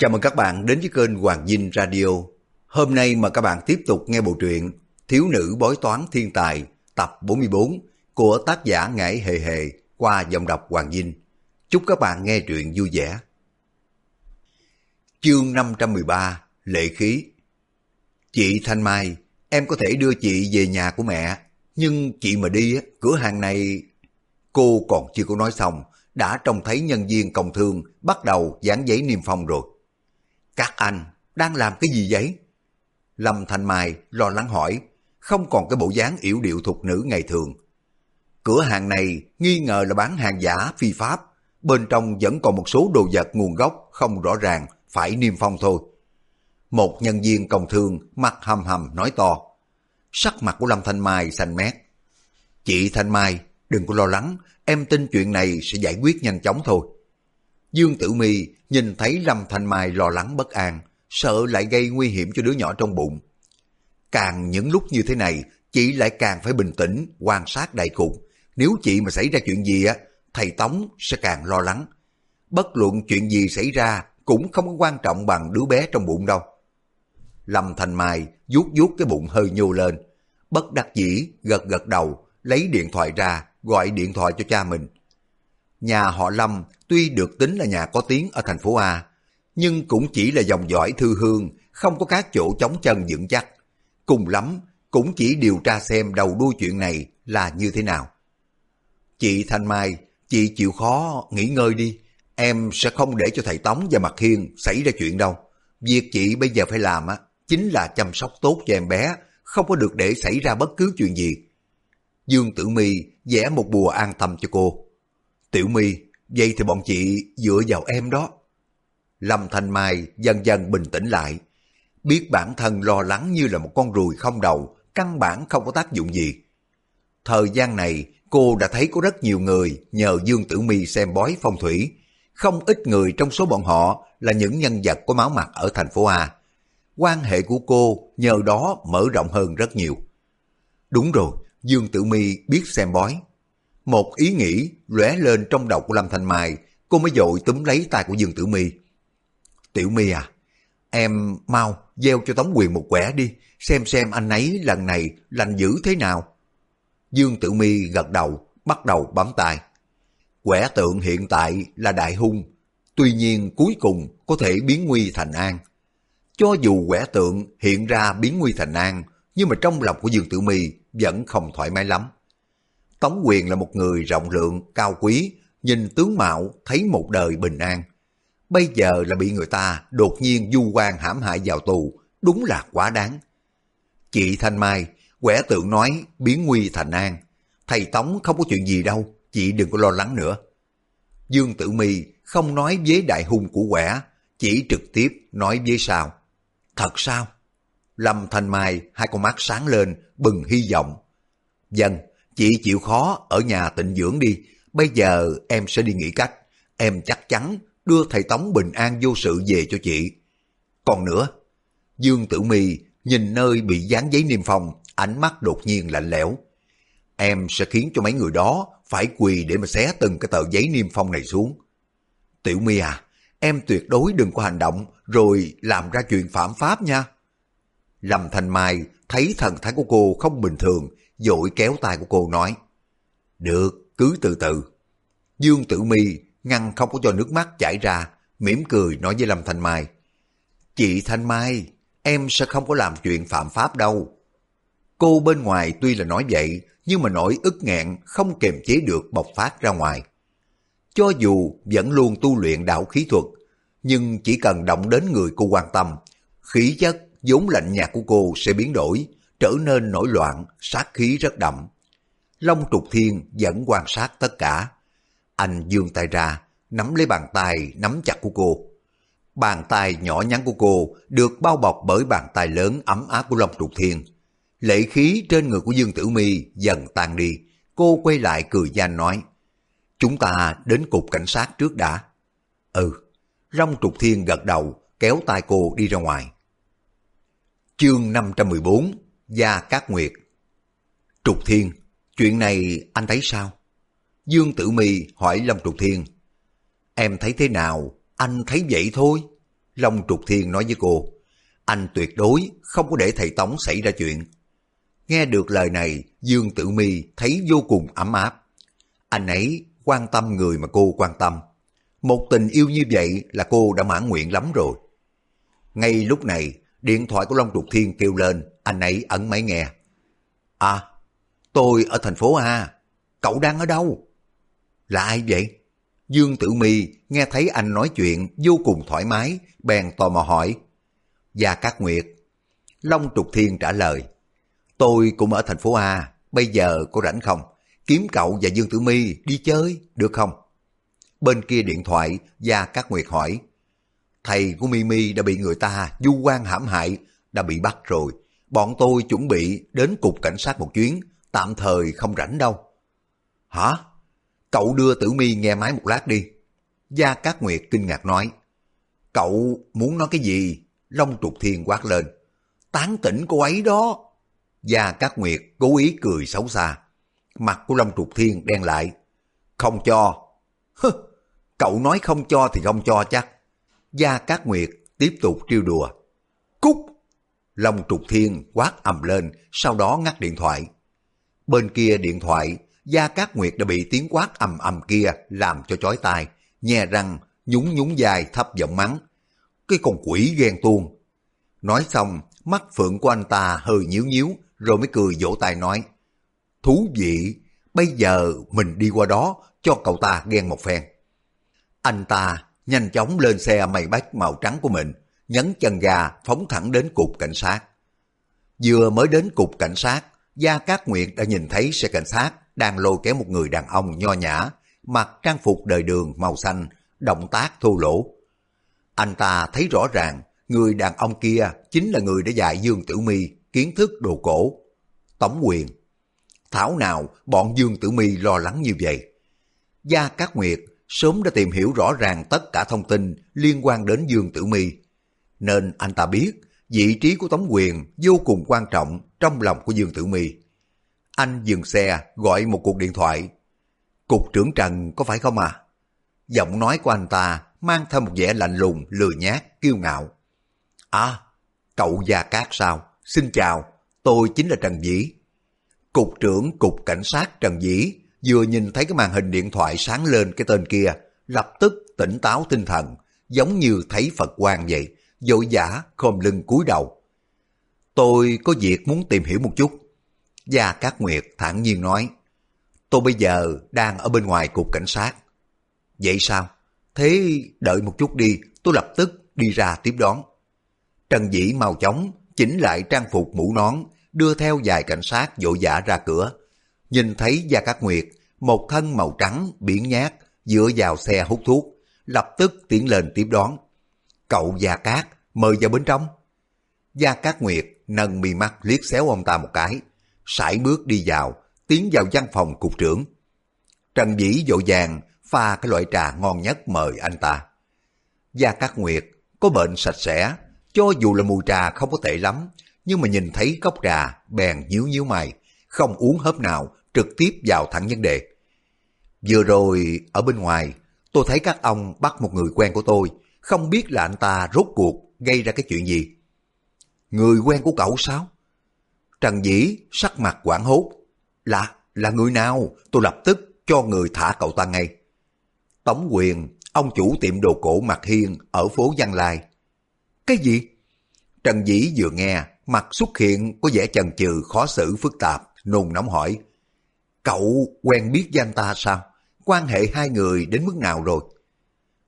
Chào mừng các bạn đến với kênh Hoàng Dinh Radio. Hôm nay mà các bạn tiếp tục nghe bộ truyện Thiếu nữ bói toán thiên tài tập 44 của tác giả Ngải Hề Hề qua giọng đọc Hoàng Dinh. Chúc các bạn nghe truyện vui vẻ. Chương 513 Lệ khí Chị Thanh Mai, em có thể đưa chị về nhà của mẹ, nhưng chị mà đi, cửa hàng này... Cô còn chưa có nói xong, đã trông thấy nhân viên công thương bắt đầu dán giấy niêm phong rồi. Các anh đang làm cái gì vậy? Lâm Thanh Mai lo lắng hỏi, không còn cái bộ dáng yểu điệu thục nữ ngày thường. Cửa hàng này nghi ngờ là bán hàng giả phi pháp, bên trong vẫn còn một số đồ vật nguồn gốc không rõ ràng, phải niêm phong thôi. Một nhân viên công thương mặt hầm hầm nói to. Sắc mặt của Lâm Thanh Mai xanh mét. Chị Thanh Mai, đừng có lo lắng, em tin chuyện này sẽ giải quyết nhanh chóng thôi. Dương Tử Mi nhìn thấy Lâm Thanh Mai lo lắng bất an, sợ lại gây nguy hiểm cho đứa nhỏ trong bụng. Càng những lúc như thế này, chị lại càng phải bình tĩnh, quan sát đại cục. Nếu chị mà xảy ra chuyện gì á, thầy Tống sẽ càng lo lắng. Bất luận chuyện gì xảy ra cũng không có quan trọng bằng đứa bé trong bụng đâu. Lâm Thanh Mai vuốt vuốt cái bụng hơi nhô lên, bất đắc dĩ gật gật đầu, lấy điện thoại ra, gọi điện thoại cho cha mình. Nhà họ Lâm tuy được tính là nhà có tiếng ở thành phố A, nhưng cũng chỉ là dòng dõi thư hương, không có các chỗ chống chân vững chắc. Cùng lắm, cũng chỉ điều tra xem đầu đuôi chuyện này là như thế nào. Chị Thanh Mai, chị chịu khó nghỉ ngơi đi, em sẽ không để cho thầy Tống và Mặt Hiên xảy ra chuyện đâu. Việc chị bây giờ phải làm á, chính là chăm sóc tốt cho em bé, không có được để xảy ra bất cứ chuyện gì. Dương Tử Mi vẽ một bùa an tâm cho cô. Tiểu My, vậy thì bọn chị dựa vào em đó. Lâm Thanh Mai dần dần bình tĩnh lại. Biết bản thân lo lắng như là một con ruồi không đầu, căn bản không có tác dụng gì. Thời gian này, cô đã thấy có rất nhiều người nhờ Dương Tử Mi xem bói phong thủy. Không ít người trong số bọn họ là những nhân vật có máu mặt ở thành phố A. Quan hệ của cô nhờ đó mở rộng hơn rất nhiều. Đúng rồi, Dương Tử Mi biết xem bói. Một ý nghĩ lóe lên trong đầu của Lâm Thanh Mai, cô mới dội túm lấy tay của Dương Tử Mi. Tiểu Mi à, em mau gieo cho Tống Quyền một quẻ đi, xem xem anh ấy lần này lành dữ thế nào. Dương Tử Mi gật đầu, bắt đầu bấm tay. Quẻ tượng hiện tại là đại hung, tuy nhiên cuối cùng có thể biến nguy thành an. Cho dù quẻ tượng hiện ra biến nguy thành an, nhưng mà trong lòng của Dương Tử Mi vẫn không thoải mái lắm. Tống Quyền là một người rộng lượng, cao quý, nhìn tướng mạo thấy một đời bình an. Bây giờ là bị người ta đột nhiên du quan hãm hại vào tù, đúng là quá đáng. Chị Thanh Mai, quẻ tượng nói biến nguy thành an. Thầy Tống không có chuyện gì đâu, chị đừng có lo lắng nữa. Dương Tử Mi không nói với đại hung của quẻ, chỉ trực tiếp nói với sao. Thật sao? Lâm Thanh Mai hai con mắt sáng lên, bừng hy vọng. Dân, chị chịu khó ở nhà tịnh dưỡng đi, bây giờ em sẽ đi nghĩ cách. Em chắc chắn đưa thầy Tống bình an vô sự về cho chị. Còn nữa, Dương Tử Mi nhìn nơi bị dán giấy niêm phong, ánh mắt đột nhiên lạnh lẽo. Em sẽ khiến cho mấy người đó phải quỳ để mà xé từng cái tờ giấy niêm phong này xuống. Tiểu Mi à, em tuyệt đối đừng có hành động rồi làm ra chuyện phạm pháp nha. Lâm Thành Mai thấy thần thái của cô không bình thường, dội kéo tay của cô nói. Được, cứ từ từ. Dương Tử Mi ngăn không có cho nước mắt chảy ra, mỉm cười nói với Lâm Thanh Mai. Chị Thanh Mai, em sẽ không có làm chuyện phạm pháp đâu. Cô bên ngoài tuy là nói vậy, nhưng mà nỗi ức nghẹn không kềm chế được bộc phát ra ngoài. Cho dù vẫn luôn tu luyện đạo khí thuật, nhưng chỉ cần động đến người cô quan tâm, khí chất vốn lạnh nhạt của cô sẽ biến đổi, trở nên nổi loạn, sát khí rất đậm. Long trục thiên vẫn quan sát tất cả. Anh dương tay ra, nắm lấy bàn tay nắm chặt của cô. Bàn tay nhỏ nhắn của cô được bao bọc bởi bàn tay lớn ấm áp của Long trục thiên. Lệ khí trên người của Dương Tử Mi dần tan đi. Cô quay lại cười gian nói, chúng ta đến cục cảnh sát trước đã. Ừ, Long trục thiên gật đầu, kéo tay cô đi ra ngoài. Chương 514 Gia Cát Nguyệt Trục Thiên, chuyện này anh thấy sao? Dương Tử Mi hỏi long Trục Thiên. Em thấy thế nào? Anh thấy vậy thôi. Long Trục Thiên nói với cô, anh tuyệt đối không có để thầy Tống xảy ra chuyện. Nghe được lời này, Dương Tử Mi thấy vô cùng ấm áp. Anh ấy quan tâm người mà cô quan tâm. Một tình yêu như vậy là cô đã mãn nguyện lắm rồi. Ngay lúc này, điện thoại của Long Trục Thiên kêu lên, anh ấy ấn máy nghe. À, tôi ở thành phố A, cậu đang ở đâu? Là ai vậy? Dương Tử Mi nghe thấy anh nói chuyện vô cùng thoải mái, bèn tò mò hỏi. Gia Cát Nguyệt. Long Trục Thiên trả lời. Tôi cũng ở thành phố A, bây giờ có rảnh không? Kiếm cậu và Dương Tử Mi đi chơi, được không? Bên kia điện thoại, Gia Cát Nguyệt hỏi. Thầy của Mimi đã bị người ta du quan hãm hại, đã bị bắt rồi. Bọn tôi chuẩn bị đến cục cảnh sát một chuyến, tạm thời không rảnh đâu. Hả? Cậu đưa Tử Mi nghe máy một lát đi. Gia Cát Nguyệt kinh ngạc nói. Cậu muốn nói cái gì? Long trục thiên quát lên. Tán tỉnh cô ấy đó. Gia Cát Nguyệt cố ý cười xấu xa. Mặt của Long trục thiên đen lại. Không cho. Hứ, cậu nói không cho thì không cho chắc. Gia Cát Nguyệt tiếp tục trêu đùa. Cúc! Long trục thiên quát ầm lên, sau đó ngắt điện thoại. Bên kia điện thoại, Gia Cát Nguyệt đã bị tiếng quát ầm ầm kia làm cho chói tai, nhè răng, nhún nhún dài thấp giọng mắng. Cái con quỷ ghen tuông. Nói xong, mắt phượng của anh ta hơi nhíu nhíu, rồi mới cười vỗ tay nói. Thú vị, bây giờ mình đi qua đó cho cậu ta ghen một phen. Anh ta nhanh chóng lên xe mây bách màu trắng của mình, nhấn chân ga phóng thẳng đến cục cảnh sát. Vừa mới đến cục cảnh sát, Gia Cát Nguyệt đã nhìn thấy xe cảnh sát đang lôi kéo một người đàn ông nho nhã, mặc trang phục đời đường màu xanh, động tác thô lỗ. Anh ta thấy rõ ràng người đàn ông kia chính là người đã dạy Dương Tử Mi kiến thức đồ cổ. Tống quyền. Thảo nào bọn Dương Tử Mi lo lắng như vậy. Gia Cát Nguyệt sớm đã tìm hiểu rõ ràng tất cả thông tin liên quan đến Dương Tử Mi, nên anh ta biết vị trí của Tống Quyền vô cùng quan trọng trong lòng của Dương Tử Mi. Anh dừng xe gọi một cuộc điện thoại. Cục trưởng Trần có phải không à? Giọng nói của anh ta mang theo một vẻ lạnh lùng, lừa nhát, kiêu ngạo. À, cậu Gia Cát sao? Xin chào, tôi chính là Trần Dĩ. Cục trưởng Cục Cảnh sát Trần Dĩ vừa nhìn thấy cái màn hình điện thoại sáng lên cái tên kia, lập tức tỉnh táo tinh thần, giống như thấy Phật quan vậy, dội giả khom lưng cúi đầu. Tôi có việc muốn tìm hiểu một chút. Gia Cát Nguyệt thản nhiên nói, tôi bây giờ đang ở bên ngoài cục cảnh sát. Vậy sao? Thế đợi một chút đi, tôi lập tức đi ra tiếp đón. Trần Dĩ mau chóng chỉnh lại trang phục mũ nón, đưa theo vài cảnh sát vội vã ra cửa. Nhìn thấy Gia Cát Nguyệt, một thân màu trắng, biển nhát, dựa vào xe hút thuốc, lập tức tiến lên tiếp đón. Cậu Gia Cát, mời vào bên trong. Gia Cát Nguyệt nâng mi mắt liếc xéo ông ta một cái, sải bước đi vào, tiến vào văn phòng cục trưởng. Trần Dĩ vội vàng pha cái loại trà ngon nhất mời anh ta. Gia Cát Nguyệt có bệnh sạch sẽ, cho dù là mùi trà không có tệ lắm, nhưng mà nhìn thấy cốc trà bèn nhíu nhíu mày, không uống hớp nào, trực tiếp vào thẳng vấn đề. Vừa rồi ở bên ngoài, tôi thấy các ông bắt một người quen của tôi, không biết là anh ta rốt cuộc gây ra cái chuyện gì. Người quen của cậu sao? Trần Dĩ sắc mặt quảng hốt. Là, là người nào? Tôi lập tức cho người thả cậu ta ngay. Tống quyền, ông chủ tiệm đồ cổ Mặt Hiên ở phố Giang Lai. Cái gì? Trần Dĩ vừa nghe, mặt xuất hiện có vẻ chần chừ khó xử phức tạp, nôn nóng hỏi. Cậu quen biết danh ta sao? Quan hệ hai người đến mức nào rồi?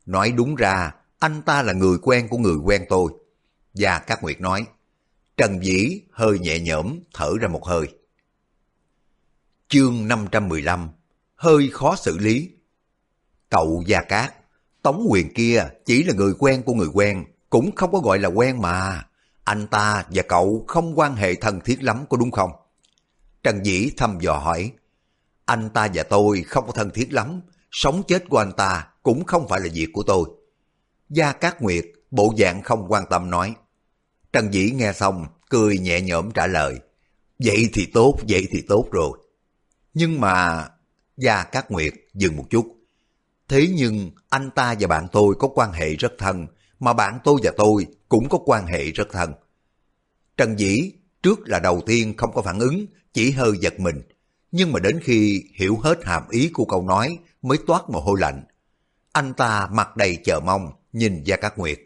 Nói đúng ra, anh ta là người quen của người quen tôi. Và các Nguyệt nói, Trần Dĩ hơi nhẹ nhõm thở ra một hơi. Chương 515 Hơi khó xử lý Cậu Gia Cát, Tống Quyền kia chỉ là người quen của người quen, cũng không có gọi là quen mà. Anh ta và cậu không quan hệ thân thiết lắm có đúng không? Trần Dĩ thăm dò hỏi. Anh ta và tôi không có thân thiết lắm, sống chết của anh ta cũng không phải là việc của tôi. Gia Cát Nguyệt bộ dạng không quan tâm nói. Trần Dĩ nghe xong, cười nhẹ nhõm trả lời. Vậy thì tốt, vậy thì tốt rồi. Nhưng mà... Gia Cát Nguyệt dừng một chút. Thế nhưng anh ta và bạn tôi có quan hệ rất thân, mà bạn tôi và tôi cũng có quan hệ rất thân. Trần Dĩ trước là đầu tiên không có phản ứng, chỉ hơi giật mình. Nhưng mà đến khi hiểu hết hàm ý của câu nói mới toát mồ hôi lạnh. Anh ta mặt đầy chờ mong, nhìn Gia Cát Nguyệt.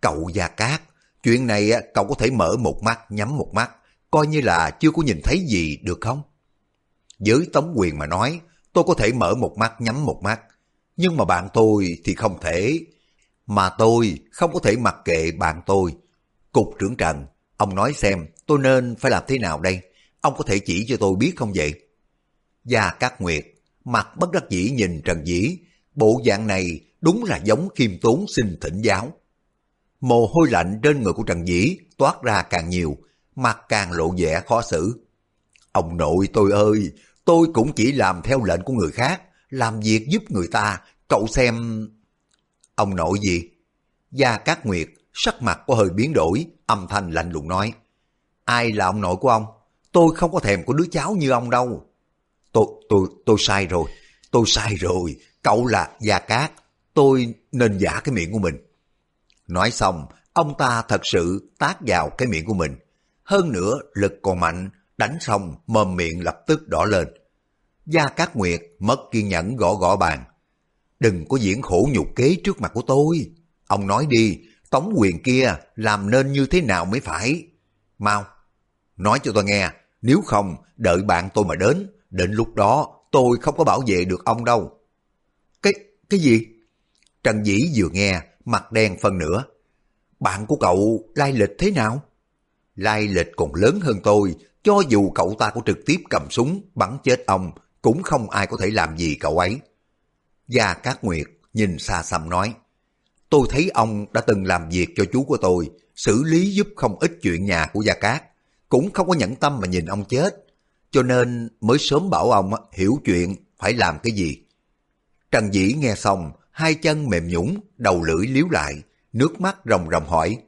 Cậu Gia Cát, chuyện này cậu có thể mở một mắt nhắm một mắt, coi như là chưa có nhìn thấy gì được không? Với Tống Quyền mà nói, tôi có thể mở một mắt nhắm một mắt, nhưng mà bạn tôi thì không thể. Mà tôi không có thể mặc kệ bạn tôi. Cục trưởng Trần, ông nói xem tôi nên phải làm thế nào đây? Ông có thể chỉ cho tôi biết không vậy? Gia Cát Nguyệt, mặt bất đắc dĩ nhìn Trần Dĩ, bộ dạng này đúng là giống khiêm tốn xin thỉnh giáo. Mồ hôi lạnh trên người của Trần Dĩ toát ra càng nhiều, mặt càng lộ vẻ khó xử. Ông nội tôi ơi, tôi cũng chỉ làm theo lệnh của người khác, làm việc giúp người ta, cậu xem... Ông nội gì? Gia Cát Nguyệt, sắc mặt có hơi biến đổi, âm thanh lạnh lùng nói. Ai là ông nội của ông? Tôi không có thèm của đứa cháu như ông đâu. Tôi, tôi, tôi sai rồi, tôi sai rồi, cậu là Gia Cát, tôi nên giả cái miệng của mình. Nói xong, ông ta thật sự tác vào cái miệng của mình. Hơn nữa, lực còn mạnh, đánh xong mồm miệng lập tức đỏ lên. Gia Cát Nguyệt mất kiên nhẫn gõ gõ bàn. Đừng có diễn khổ nhục kế trước mặt của tôi. Ông nói đi, tống quyền kia làm nên như thế nào mới phải? Mau, nói cho tôi nghe, nếu không đợi bạn tôi mà đến, đến lúc đó tôi không có bảo vệ được ông đâu. Cái, cái gì? Trần Dĩ vừa nghe, mặt đen phân nửa. Bạn của cậu lai lịch thế nào? Lai lịch còn lớn hơn tôi, cho dù cậu ta có trực tiếp cầm súng bắn chết ông, cũng không ai có thể làm gì cậu ấy. Gia Cát Nguyệt nhìn xa xăm nói, tôi thấy ông đã từng làm việc cho chú của tôi, xử lý giúp không ít chuyện nhà của Gia Cát, cũng không có nhẫn tâm mà nhìn ông chết, cho nên mới sớm bảo ông hiểu chuyện phải làm cái gì. Trần Dĩ nghe xong, hai chân mềm nhũng, đầu lưỡi liếu lại, nước mắt ròng ròng hỏi,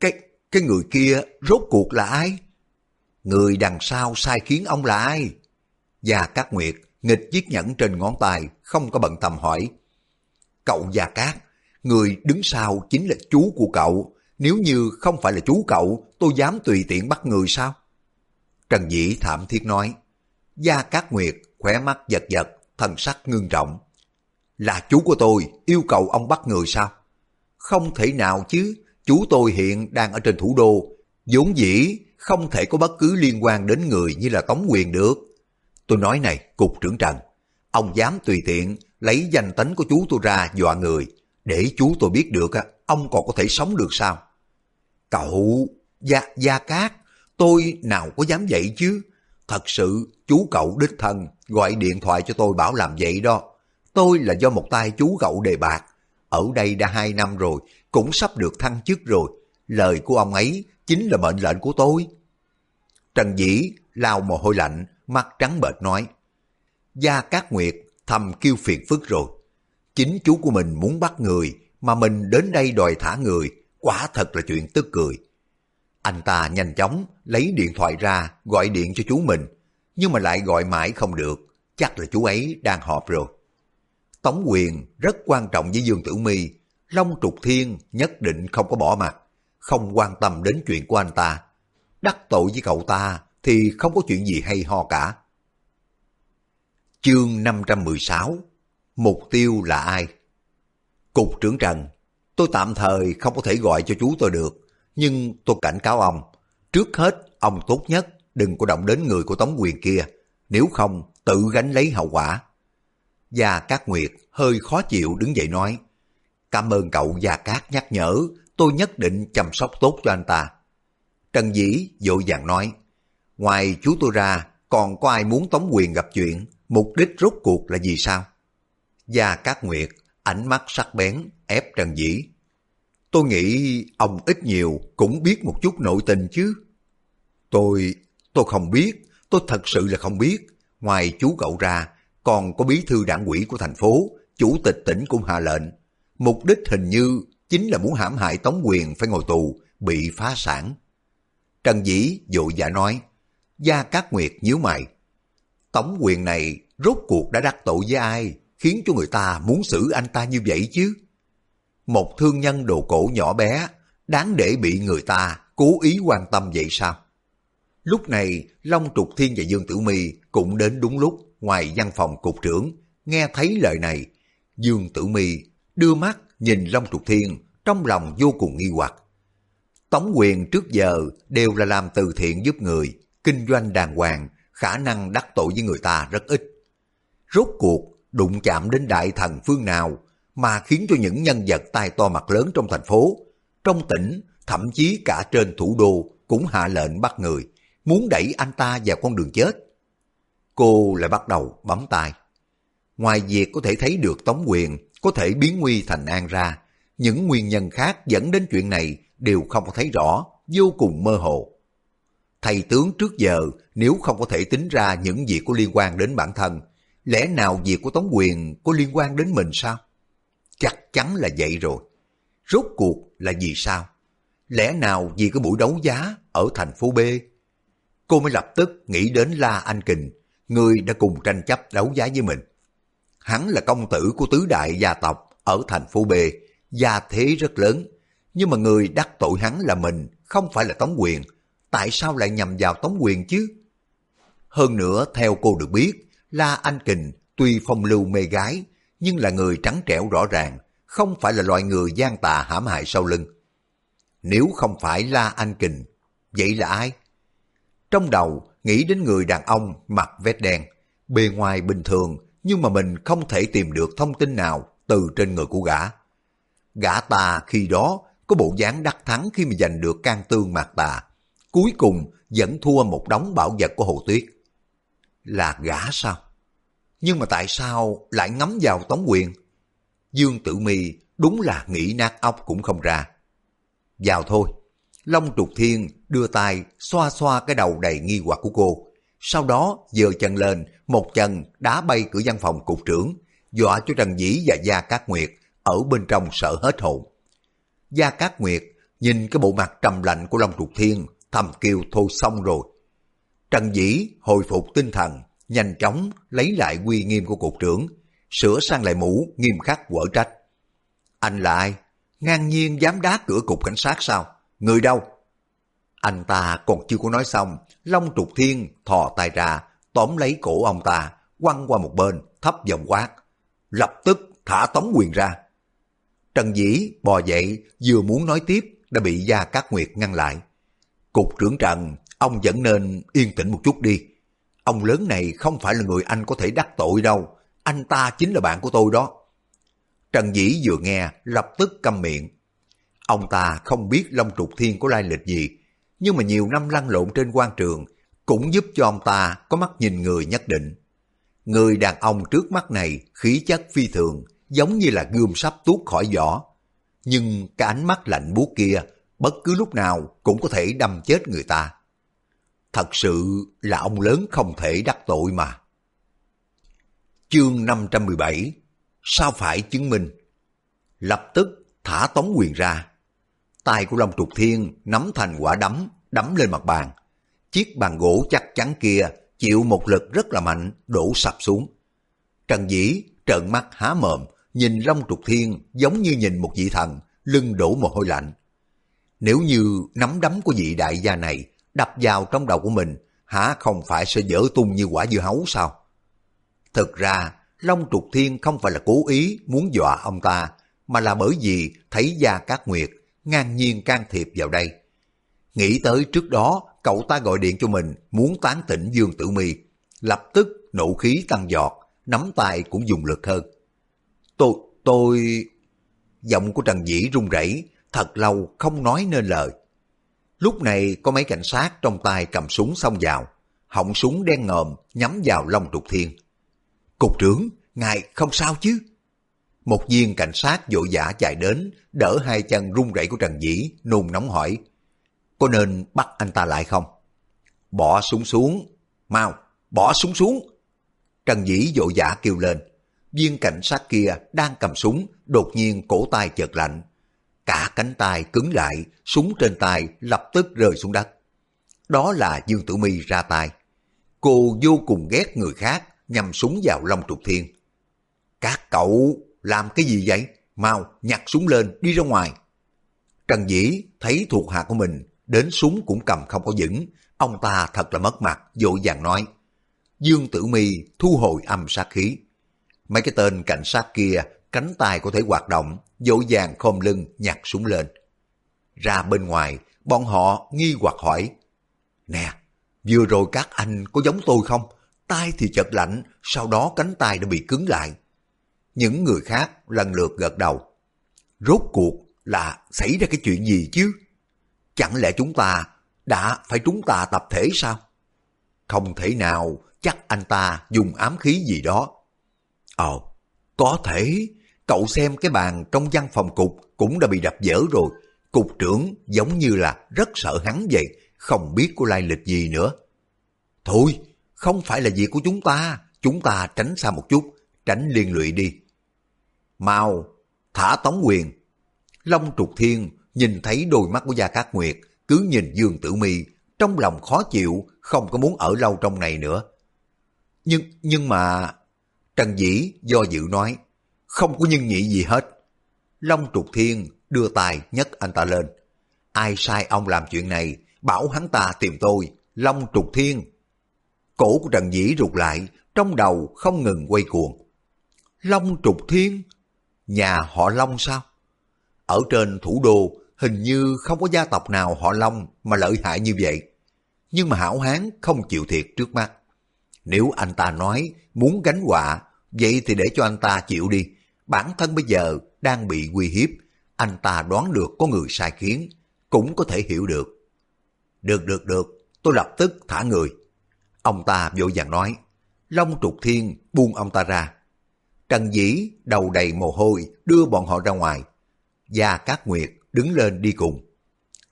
cái, cái người kia rốt cuộc là ai? Người đằng sau sai khiến ông là ai? Gia Cát Nguyệt nghịch chiếc nhẫn trên ngón tay, không có bận tâm hỏi. Cậu Gia Cát, người đứng sau chính là chú của cậu. Nếu như không phải là chú cậu, tôi dám tùy tiện bắt người sao? Trần Dĩ thảm thiết nói. Gia Cát Nguyệt khỏe mắt giật giật, thần sắc ngưng trọng. Là chú của tôi, yêu cầu ông bắt người sao? Không thể nào chứ, chú tôi hiện đang ở trên thủ đô, vốn dĩ không thể có bất cứ liên quan đến người như là Tống Quyền được. Tôi nói này, cục trưởng Trần, ông dám tùy tiện lấy danh tính của chú tôi ra dọa người, để chú tôi biết được ông còn có thể sống được sao? Cậu, Gia, Gia Cát, tôi nào có dám vậy chứ? Thật sự, chú cậu đích thân gọi điện thoại cho tôi bảo làm vậy đó. Tôi là do một tay chú cậu đề bạc. Ở đây đã hai năm rồi, cũng sắp được thăng chức rồi. Lời của ông ấy chính là mệnh lệnh của tôi. Trần Dĩ lao mồ hôi lạnh, mắt trắng bệch nói. Gia Cát Nguyệt thầm kêu phiền phức rồi. Chính chú của mình muốn bắt người, mà mình đến đây đòi thả người, quả thật là chuyện tức cười. Anh ta nhanh chóng lấy điện thoại ra gọi điện cho chú mình, nhưng mà lại gọi mãi không được, chắc là chú ấy đang họp rồi. Tống quyền rất quan trọng với Dương Tử Mi, Long Trục Thiên nhất định không có bỏ mặt, không quan tâm đến chuyện của anh ta. Đắc tội với cậu ta thì không có chuyện gì hay ho cả. Chương 516 Mục tiêu là ai? Cục trưởng Trần, tôi tạm thời không có thể gọi cho chú tôi được, nhưng tôi cảnh cáo ông, trước hết ông tốt nhất đừng có động đến người của Tống Quyền kia, nếu không tự gánh lấy hậu quả. Gia Cát Nguyệt hơi khó chịu đứng dậy nói, cảm ơn cậu Gia Cát nhắc nhở, tôi nhất định chăm sóc tốt cho anh ta. Trần Dĩ dội vàng nói, ngoài chú tôi ra, còn có ai muốn Tống Quyền gặp chuyện, mục đích rốt cuộc là gì sao? Gia Cát Nguyệt, ánh mắt sắc bén, ép Trần Dĩ. Tôi nghĩ ông ít nhiều cũng biết một chút nội tình chứ. Tôi, tôi không biết, tôi thật sự là không biết. Ngoài chú cậu ra, còn có bí thư đảng quỹ của thành phố, chủ tịch tỉnh cũng hạ lệnh. Mục đích hình như chính là muốn hãm hại Tống Quyền phải ngồi tù, bị phá sản. Trần Dĩ dội dạ nói, Gia Cát Nguyệt nhíu mày. Tống Quyền này rốt cuộc đã đắc tội với ai, khiến cho người ta muốn xử anh ta như vậy chứ? Một thương nhân đồ cổ nhỏ bé, đáng để bị người ta cố ý quan tâm vậy sao? Lúc này, Long Trục Thiên và Dương Tử Mi cũng đến đúng lúc ngoài văn phòng cục trưởng, nghe thấy lời này. Dương Tử Mi đưa mắt nhìn Long Trục Thiên, trong lòng vô cùng nghi hoặc. Tống quyền trước giờ đều là làm từ thiện giúp người, kinh doanh đàng hoàng, khả năng đắc tội với người ta rất ít. Rốt cuộc đụng chạm đến đại thần phương nào mà khiến cho những nhân vật tai to mặt lớn trong thành phố, trong tỉnh, thậm chí cả trên thủ đô cũng hạ lệnh bắt người, muốn đẩy anh ta vào con đường chết. Cô lại bắt đầu bấm tay. Ngoài việc có thể thấy được Tống Quyền có thể biến nguy thành an ra, những nguyên nhân khác dẫn đến chuyện này đều không có thấy rõ, vô cùng mơ hồ. Thầy tướng trước giờ nếu không có thể tính ra những việc có liên quan đến bản thân, lẽ nào việc của Tống Quyền có liên quan đến mình sao? Chắc chắn là vậy rồi. Rốt cuộc là vì sao? Lẽ nào vì cái buổi đấu giá ở thành phố B? Cô mới lập tức nghĩ đến La Anh Kình, người đã cùng tranh chấp đấu giá với mình. Hắn là công tử của tứ đại gia tộc ở thành phố B, gia thế rất lớn. Nhưng mà người đắc tội hắn là mình, không phải là Tống Quyền. Tại sao lại nhầm vào Tống Quyền chứ? Hơn nữa, theo cô được biết, La Anh Kình tuy phong lưu mê gái, nhưng là người trắng trẻo rõ ràng, không phải là loại người gian tà hãm hại sau lưng. Nếu không phải La Anh Kình, vậy là ai? Trong đầu nghĩ đến người đàn ông mặc vest đen, bề ngoài bình thường nhưng mà mình không thể tìm được thông tin nào từ trên người của gã. Gã ta khi đó có bộ dáng đắc thắng khi mà giành được can tương mạc tà, cuối cùng vẫn thua một đống bảo vật của Hồ Tuyết. Là gã sao? Nhưng mà tại sao lại ngắm vào Tống Quyền? Dương Tử Mi đúng là nghĩ nát óc cũng không ra. Vào thôi. Long Trục Thiên đưa tay xoa xoa cái đầu đầy nghi hoặc của cô. Sau đó giơ chân lên, một chân đá bay cửa văn phòng cục trưởng, dọa cho Trần Dĩ và Gia Cát Nguyệt ở bên trong sợ hết hồn. Gia Cát Nguyệt nhìn cái bộ mặt trầm lạnh của Long Trục Thiên, thầm kêu thôi xong rồi. Trần Dĩ hồi phục tinh thần, nhanh chóng lấy lại uy nghiêm của cục trưởng, sửa sang lại mũ nghiêm khắc quở trách. Anh là ai? Ngang nhiên dám đá cửa cục cảnh sát sao? Người đâu? Anh ta còn chưa có nói xong, Long Trục Thiên thò tay ra, tóm lấy cổ ông ta, quăng qua một bên, thấp giọng quát. Lập tức thả tống quyền ra. Trần Dĩ bò dậy, vừa muốn nói tiếp, đã bị Gia Cát Nguyệt ngăn lại. Cục trưởng Trần, ông vẫn nên yên tĩnh một chút đi. Ông lớn này không phải là người anh có thể đắc tội đâu. Anh ta chính là bạn của tôi đó. Trần Dĩ vừa nghe, lập tức câm miệng. Ông ta không biết Long Trục Thiên có lai lịch gì, nhưng mà nhiều năm lăn lộn trên quan trường cũng giúp cho ông ta có mắt nhìn người nhất định. Người đàn ông trước mắt này khí chất phi thường, giống như là gươm sắp tuốt khỏi vỏ. Nhưng cái ánh mắt lạnh buốt kia, bất cứ lúc nào cũng có thể đâm chết người ta. Thật sự là ông lớn không thể đắc tội mà. Chương 517 Sao phải chứng minh? Lập tức thả tống quyền ra. Tay của Long Trục Thiên nắm thành quả đấm, đấm lên mặt bàn. Chiếc bàn gỗ chắc chắn kia chịu một lực rất là mạnh, đổ sập xuống. Trần Dĩ trợn mắt há mồm, nhìn Long Trục Thiên giống như nhìn một vị thần, lưng đổ mồ hôi lạnh. Nếu như nắm đấm của vị đại gia này đập vào trong đầu của mình, hả không phải sẽ dở tung như quả dưa hấu sao? Thực ra, Long Trục Thiên không phải là cố ý muốn dọa ông ta, mà là bởi vì thấy Gia Cát Nguyệt ngang nhiên can thiệp vào đây. Nghĩ tới trước đó, cậu ta gọi điện cho mình muốn tán tỉnh Dương Tử Mi, lập tức nộ khí tăng giọt, nắm tay cũng dùng lực hơn. Tôi, tôi... Giọng của Trần Dĩ run rẩy, thật lâu không nói nên lời. Lúc này có mấy cảnh sát trong tay cầm súng xông vào, họng súng đen ngòm nhắm vào Long Trục Thiên. Cục trưởng, ngài không sao chứ? Một viên cảnh sát vội vã chạy đến, đỡ hai chân run rẩy của Trần Dĩ, nôn nóng hỏi. Có nên bắt anh ta lại không? Bỏ súng xuống. Mau, bỏ súng xuống. Trần Dĩ vội vã kêu lên. Viên cảnh sát kia đang cầm súng, đột nhiên cổ tay chợt lạnh. Cả cánh tay cứng lại, súng trên tay lập tức rơi xuống đất. Đó là Dương Tử My ra tay. Cô vô cùng ghét người khác nhằm súng vào Long Trục Thiên. Các cậu làm cái gì vậy? mau nhặt súng lên đi ra ngoài. Trần Dĩ thấy thuộc hạ của mình đến súng cũng cầm không có vững, ông ta thật là mất mặt, dội vàng nói. Dương Tử Mi thu hồi âm sát khí. Mấy cái tên cảnh sát kia cánh tay có thể hoạt động, dỗ dàng khom lưng nhặt súng lên. Ra bên ngoài, bọn họ nghi hoặc hỏi. Nè, vừa rồi các anh có giống tôi không? tay thì chợt lạnh, sau đó cánh tay đã bị cứng lại. Những người khác lần lượt gật đầu. Rốt cuộc là xảy ra cái chuyện gì chứ? Chẳng lẽ chúng ta đã phải chúng ta tập thể sao? Không thể nào, chắc anh ta dùng ám khí gì đó. Ồ, có thể, cậu xem cái bàn trong văn phòng cục cũng đã bị đập dở rồi. Cục trưởng giống như là rất sợ hắn vậy, không biết có lai lịch gì nữa. Thôi, không phải là việc của chúng ta, chúng ta tránh xa một chút, tránh liên lụy đi. Mau, thả tống quyền. Long trục thiên nhìn thấy đôi mắt của Gia Cát Nguyệt, cứ nhìn Dương Tử Mi trong lòng khó chịu, không có muốn ở lâu trong này nữa. Nhưng, nhưng mà... Trần Dĩ do dự nói, không có nhân nhị gì hết. Long trục thiên đưa tài nhấc anh ta lên. Ai sai ông làm chuyện này, bảo hắn ta tìm tôi, Long trục thiên Cổ của Trần Dĩ rụt lại, trong đầu không ngừng quay cuồng. Long trục thiên? Nhà họ Long sao? Ở trên thủ đô, hình như không có gia tộc nào họ Long mà lợi hại như vậy. Nhưng mà hảo hán không chịu thiệt trước mắt. Nếu anh ta nói muốn gánh họa, vậy thì để cho anh ta chịu đi. Bản thân bây giờ đang bị uy hiếp, anh ta đoán được có người sai khiến, cũng có thể hiểu được. Được được được, tôi lập tức thả người. Ông ta vội vàng nói, Long trục thiên buông ông ta ra. Trần Dĩ đầu đầy mồ hôi đưa bọn họ ra ngoài. Gia Cát Nguyệt đứng lên đi cùng.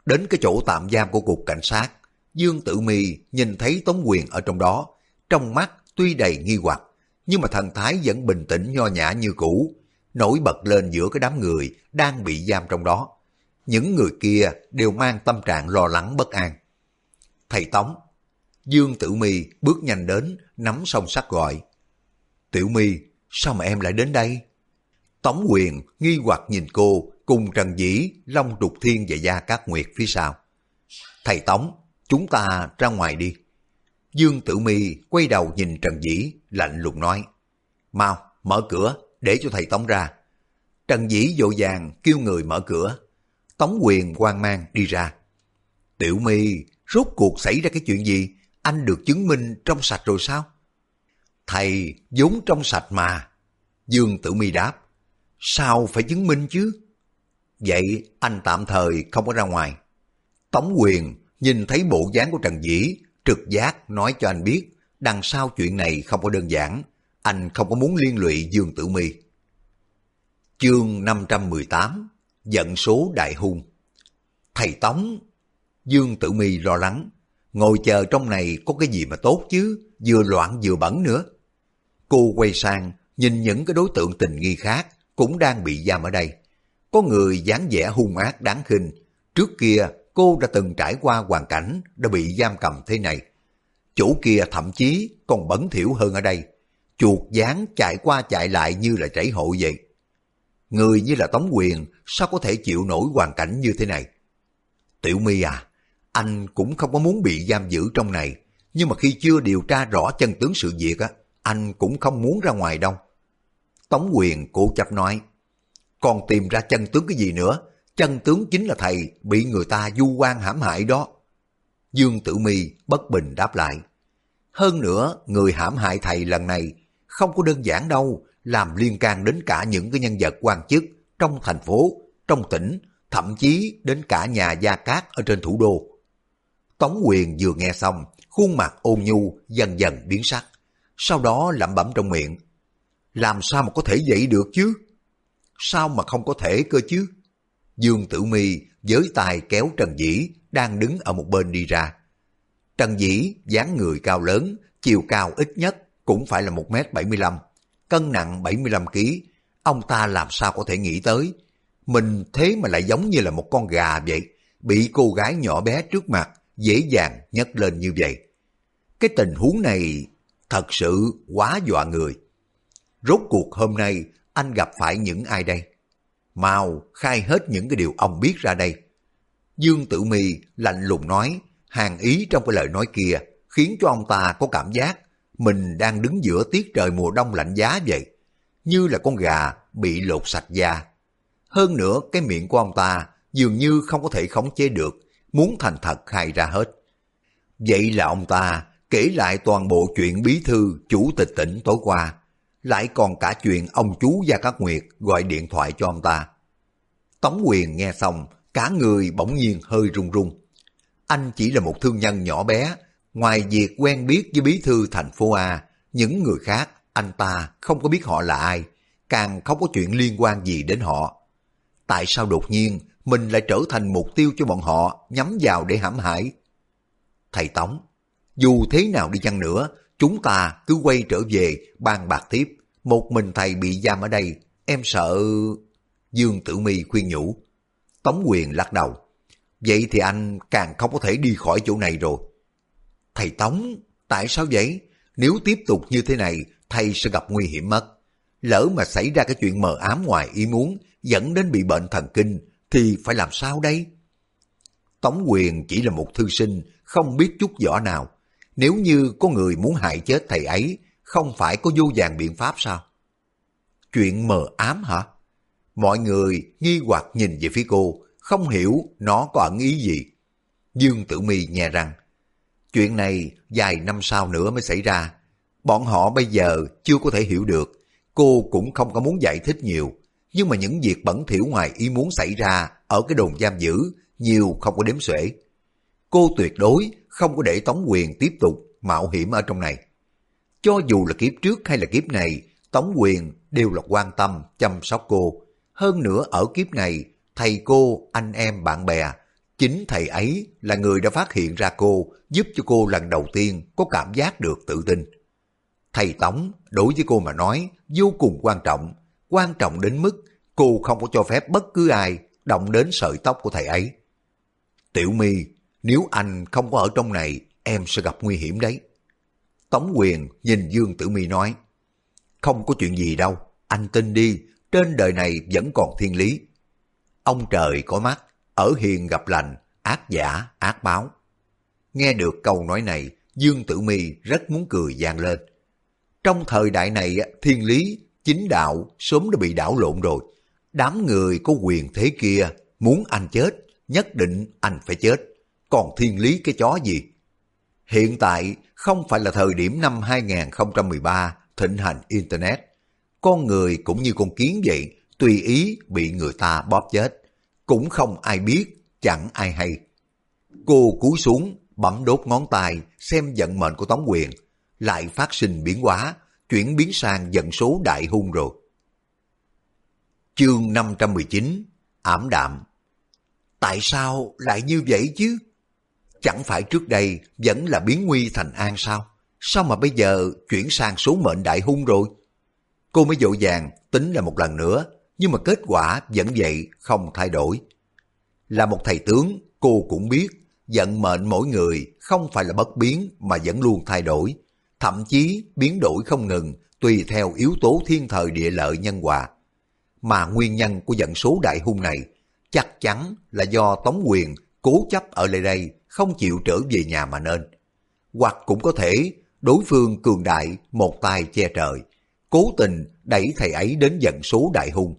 Đến cái chỗ tạm giam của cục cảnh sát, Dương Tử Mi nhìn thấy Tống Quyền ở trong đó, trong mắt tuy đầy nghi hoặc, nhưng mà thần thái vẫn bình tĩnh nho nhã như cũ, nổi bật lên giữa cái đám người đang bị giam trong đó. Những người kia đều mang tâm trạng lo lắng bất an. Thầy Tống, Dương Tử Mi bước nhanh đến, nắm song sắt gọi. Tiểu Mi, sao mà em lại đến đây? Tống Quyền nghi hoặc nhìn cô cùng Trần Dĩ, Long Trục Thiên và Gia Cát Nguyệt phía sau. Thầy Tống, chúng ta ra ngoài đi. Dương Tử Mi quay đầu nhìn Trần Dĩ, lạnh lùng nói. Mau, mở cửa, để cho thầy Tống ra. Trần Dĩ dội vàng kêu người mở cửa. Tống Quyền hoang mang đi ra. Tiểu Mi, rốt cuộc xảy ra cái chuyện gì? anh được chứng minh trong sạch rồi sao? Thầy vốn trong sạch mà. Dương Tử Mi đáp, sao phải chứng minh chứ? Vậy anh tạm thời không có ra ngoài. Tống quyền nhìn thấy bộ dáng của Trần Dĩ, trực giác nói cho anh biết đằng sau chuyện này không có đơn giản, anh không có muốn liên lụy Dương Tử Mi. Chương 518 Giận số đại hung Thầy Tống Dương Tử Mi lo lắng Ngồi chờ trong này có cái gì mà tốt chứ, vừa loạn vừa bẩn nữa. Cô quay sang, nhìn những cái đối tượng tình nghi khác cũng đang bị giam ở đây. Có người dáng vẻ hung ác đáng khinh. Trước kia cô đã từng trải qua hoàn cảnh đã bị giam cầm thế này. Chủ kia thậm chí còn bẩn thỉu hơn ở đây. Chuột dáng chạy qua chạy lại như là chảy hội vậy. Người như là Tống Quyền sao có thể chịu nổi hoàn cảnh như thế này? Tiểu My à, anh cũng không có muốn bị giam giữ trong này, nhưng mà khi chưa điều tra rõ chân tướng sự việc á, anh cũng không muốn ra ngoài đâu. Tống quyền cố chấp nói, còn tìm ra chân tướng cái gì nữa, chân tướng chính là thầy bị người ta du quan hãm hại đó. Dương Tử Mi bất bình đáp lại. Hơn nữa, người hãm hại thầy lần này không có đơn giản đâu, làm liên can đến cả những cái nhân vật quan chức trong thành phố, trong tỉnh, thậm chí đến cả nhà Gia Cát ở trên thủ đô. Tống quyền vừa nghe xong, khuôn mặt ôn nhu dần dần biến sắc. Sau đó lẩm bẩm trong miệng. Làm sao mà có thể vậy được chứ? Sao mà không có thể cơ chứ? Dương Tử Mi với tài kéo Trần Dĩ đang đứng ở một bên đi ra. Trần Dĩ dáng người cao lớn, chiều cao ít nhất cũng phải là 1m75, cân nặng 75kg. Ông ta làm sao có thể nghĩ tới? Mình thế mà lại giống như là một con gà vậy, bị cô gái nhỏ bé trước mặt dễ dàng nhấc lên như vậy. Cái tình huống này thật sự quá dọa người. Rốt cuộc hôm nay anh gặp phải những ai đây? mau khai hết những cái điều ông biết ra đây. Dương Tử Mi lạnh lùng nói, hàng ý trong cái lời nói kia khiến cho ông ta có cảm giác mình đang đứng giữa tiết trời mùa đông lạnh giá vậy, như là con gà bị lột sạch da. Hơn nữa cái miệng của ông ta dường như không có thể khống chế được, muốn thành thật khai ra hết. Vậy là ông ta kể lại toàn bộ chuyện bí thư chủ tịch tỉnh tối qua, lại còn cả chuyện ông chú Gia Cát Nguyệt gọi điện thoại cho ông ta. Tống quyền nghe xong, cả người bỗng nhiên hơi run run. Anh chỉ là một thương nhân nhỏ bé, ngoài việc quen biết với bí thư thành phố A, những người khác anh ta không có biết họ là ai, càng không có chuyện liên quan gì đến họ. Tại sao đột nhiên mình lại trở thành mục tiêu cho bọn họ nhắm vào để hãm hại? Thầy Tống, dù thế nào đi chăng nữa, chúng ta cứ quay trở về bàn bạc tiếp. Một mình thầy bị giam ở đây, em sợ... Dương Tử Mi khuyên nhủ. Tống quyền lắc đầu. Vậy thì anh càng không có thể đi khỏi chỗ này rồi. Thầy Tống, tại sao vậy? Nếu tiếp tục như thế này, thầy sẽ gặp nguy hiểm mất. Lỡ mà xảy ra cái chuyện mờ ám ngoài ý muốn, dẫn đến bị bệnh thần kinh, thì phải làm sao đây? Tống quyền chỉ là một thư sinh, không biết chút võ nào. Nếu như có người muốn hại chết thầy ấy, không phải có vô vàng biện pháp sao? Chuyện mờ ám hả? Mọi người nghi hoặc nhìn về phía cô, không hiểu nó có ẩn ý gì. Dương Tử Mi nghe rằng, chuyện này vài năm sau nữa mới xảy ra. Bọn họ bây giờ chưa có thể hiểu được, cô cũng không có muốn giải thích nhiều. Nhưng mà những việc bẩn thỉu ngoài ý muốn xảy ra ở cái đồn giam giữ, nhiều không có đếm xuể. Cô tuyệt đối không có để Tống Quyền tiếp tục mạo hiểm ở trong này. Cho dù là kiếp trước hay là kiếp này, Tống Quyền đều là quan tâm, chăm sóc cô. Hơn nữa ở kiếp này, thầy cô, anh em, bạn bè, chính thầy ấy là người đã phát hiện ra cô, giúp cho cô lần đầu tiên có cảm giác được tự tin. Thầy Tống đối với cô mà nói vô cùng quan trọng, quan trọng đến mức cô không có cho phép bất cứ ai động đến sợi tóc của thầy ấy. Tiểu My, nếu anh không có ở trong này, em sẽ gặp nguy hiểm đấy. Tống quyền nhìn Dương Tử Mi nói, không có chuyện gì đâu, anh tin đi, trên đời này vẫn còn thiên lý. Ông trời có mắt, ở hiền gặp lành, ác giả, ác báo. Nghe được câu nói này, Dương Tử Mi rất muốn cười gian lên. Trong thời đại này, thiên lý, chính đạo sớm đã bị đảo lộn rồi. Đám người có quyền thế kia, muốn anh chết, nhất định anh phải chết. Còn thiên lý cái chó gì? Hiện tại không phải là thời điểm năm 2013 thịnh hành Internet. Con người cũng như con kiến vậy, tùy ý bị người ta bóp chết. Cũng không ai biết, chẳng ai hay. Cô cúi xuống, bấm đốt ngón tay xem vận mệnh của Tống Quyền, lại phát sinh biến hóa, chuyển biến sang vận số đại hung rồi. Chương 519 Ảm đạm Tại sao lại như vậy chứ? Chẳng phải trước đây vẫn là biến nguy thành an sao? Sao mà bây giờ chuyển sang số mệnh đại hung rồi? Cô mới dội vàng tính là một lần nữa, nhưng mà kết quả vẫn vậy, không thay đổi. Là một thầy tướng, cô cũng biết vận mệnh mỗi người không phải là bất biến mà vẫn luôn thay đổi. Thậm chí biến đổi không ngừng tùy theo yếu tố thiên thời địa lợi nhân hòa. Mà nguyên nhân của vận số đại hung này chắc chắn là do Tống Quyền cố chấp ở lại đây không chịu trở về nhà mà nên. Hoặc cũng có thể đối phương cường đại một tay che trời, cố tình đẩy thầy ấy đến giận số đại hung.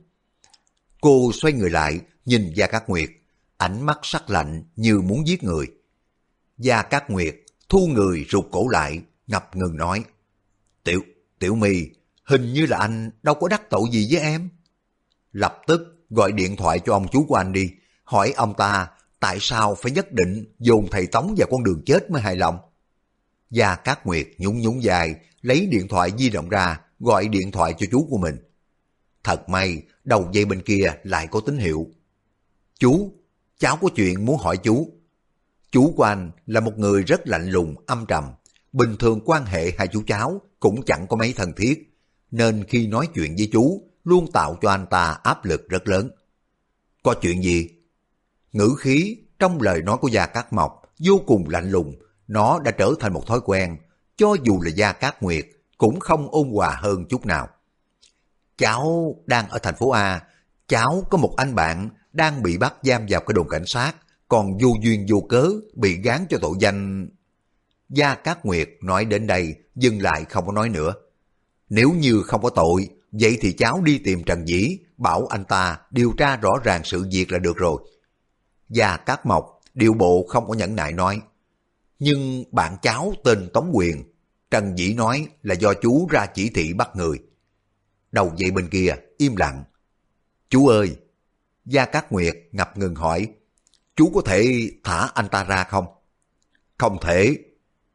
Cô xoay người lại, nhìn Gia Cát Nguyệt, ánh mắt sắc lạnh như muốn giết người. Gia Cát Nguyệt thu người rụt cổ lại, ngập ngừng nói, Tiểu, Tiểu mì hình như là anh đâu có đắc tội gì với em. Lập tức gọi điện thoại cho ông chú của anh đi, hỏi ông ta tại sao phải nhất định dồn thầy Tống vào con đường chết mới hài lòng. Gia Cát Nguyệt nhún nhún dài, lấy điện thoại di động ra, gọi điện thoại cho chú của mình. Thật may, đầu dây bên kia lại có tín hiệu. Chú, cháu có chuyện muốn hỏi chú. Chú của anh là một người rất lạnh lùng, âm trầm. Bình thường quan hệ hai chú cháu cũng chẳng có mấy thân thiết. Nên khi nói chuyện với chú, luôn tạo cho anh ta áp lực rất lớn. Có chuyện gì? Ngữ khí trong lời nói của Gia Cát Mộc vô cùng lạnh lùng, nó đã trở thành một thói quen, cho dù là Gia Cát Nguyệt cũng không ôn hòa hơn chút nào. Cháu đang ở thành phố A, cháu có một anh bạn đang bị bắt giam vào cái đồn cảnh sát, còn vô duyên vô cớ bị gán cho tội danh... Gia Cát Nguyệt nói đến đây, dừng lại không có nói nữa. Nếu như không có tội, vậy thì cháu đi tìm Trần Dĩ, bảo anh ta điều tra rõ ràng sự việc là được rồi. Gia Cát Mộc, điều bộ không có nhẫn nại nói. Nhưng bạn cháu tên Tống Quyền, Trần Dĩ nói là do chú ra chỉ thị bắt người. Đầu dậy bên kia, im lặng. Chú ơi! Gia Cát Nguyệt ngập ngừng hỏi, chú có thể thả anh ta ra không? Không thể.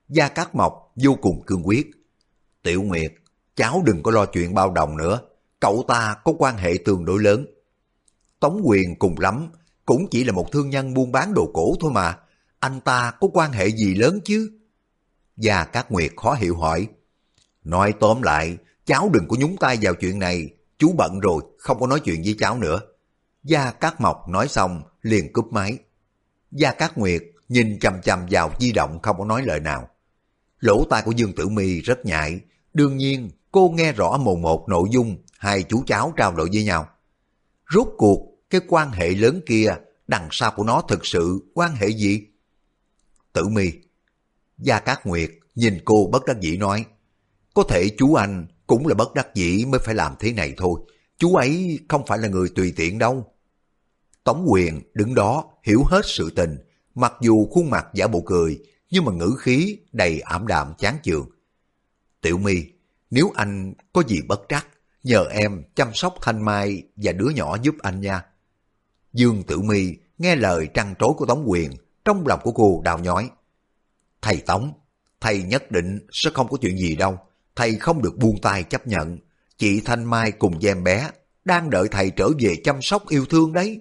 Gia Cát Mộc vô cùng cương quyết. Tiểu Nguyệt, cháu đừng có lo chuyện bao đồng nữa. Cậu ta có quan hệ tương đối lớn. Tống quyền cùng lắm, cũng chỉ là một thương nhân buôn bán đồ cổ thôi mà. Anh ta có quan hệ gì lớn chứ? Gia Cát Nguyệt khó hiểu hỏi. Nói tóm lại, cháu đừng có nhúng tay vào chuyện này. Chú bận rồi, không có nói chuyện với cháu nữa. Gia Cát Mộc nói xong, liền cúp máy. Gia Cát Nguyệt nhìn chằm chằm vào di động không có nói lời nào. Lỗ tai của Dương Tử Mi rất nhạy, đương nhiên cô nghe rõ mồn một nội dung hai chú cháu trao đổi với nhau. Rốt cuộc, cái quan hệ lớn kia, đằng sau của nó thực sự quan hệ gì? Tử Mi Gia Cát Nguyệt nhìn cô bất đắc dĩ nói, có thể chú anh cũng là bất đắc dĩ mới phải làm thế này thôi. Chú ấy không phải là người tùy tiện đâu. Tống quyền đứng đó hiểu hết sự tình, mặc dù khuôn mặt giả bộ cười, nhưng mà ngữ khí đầy ảm đạm chán chường. Tiểu My, nếu anh có gì bất trắc, nhờ em chăm sóc Thanh Mai và đứa nhỏ giúp anh nha. Dương Tử My nghe lời trăn trối của Tống Quyền, trong lòng của cô đau nhói. Thầy Tống, thầy nhất định sẽ không có chuyện gì đâu, thầy không được buông tay chấp nhận. Chị Thanh Mai cùng em bé đang đợi thầy trở về chăm sóc yêu thương đấy.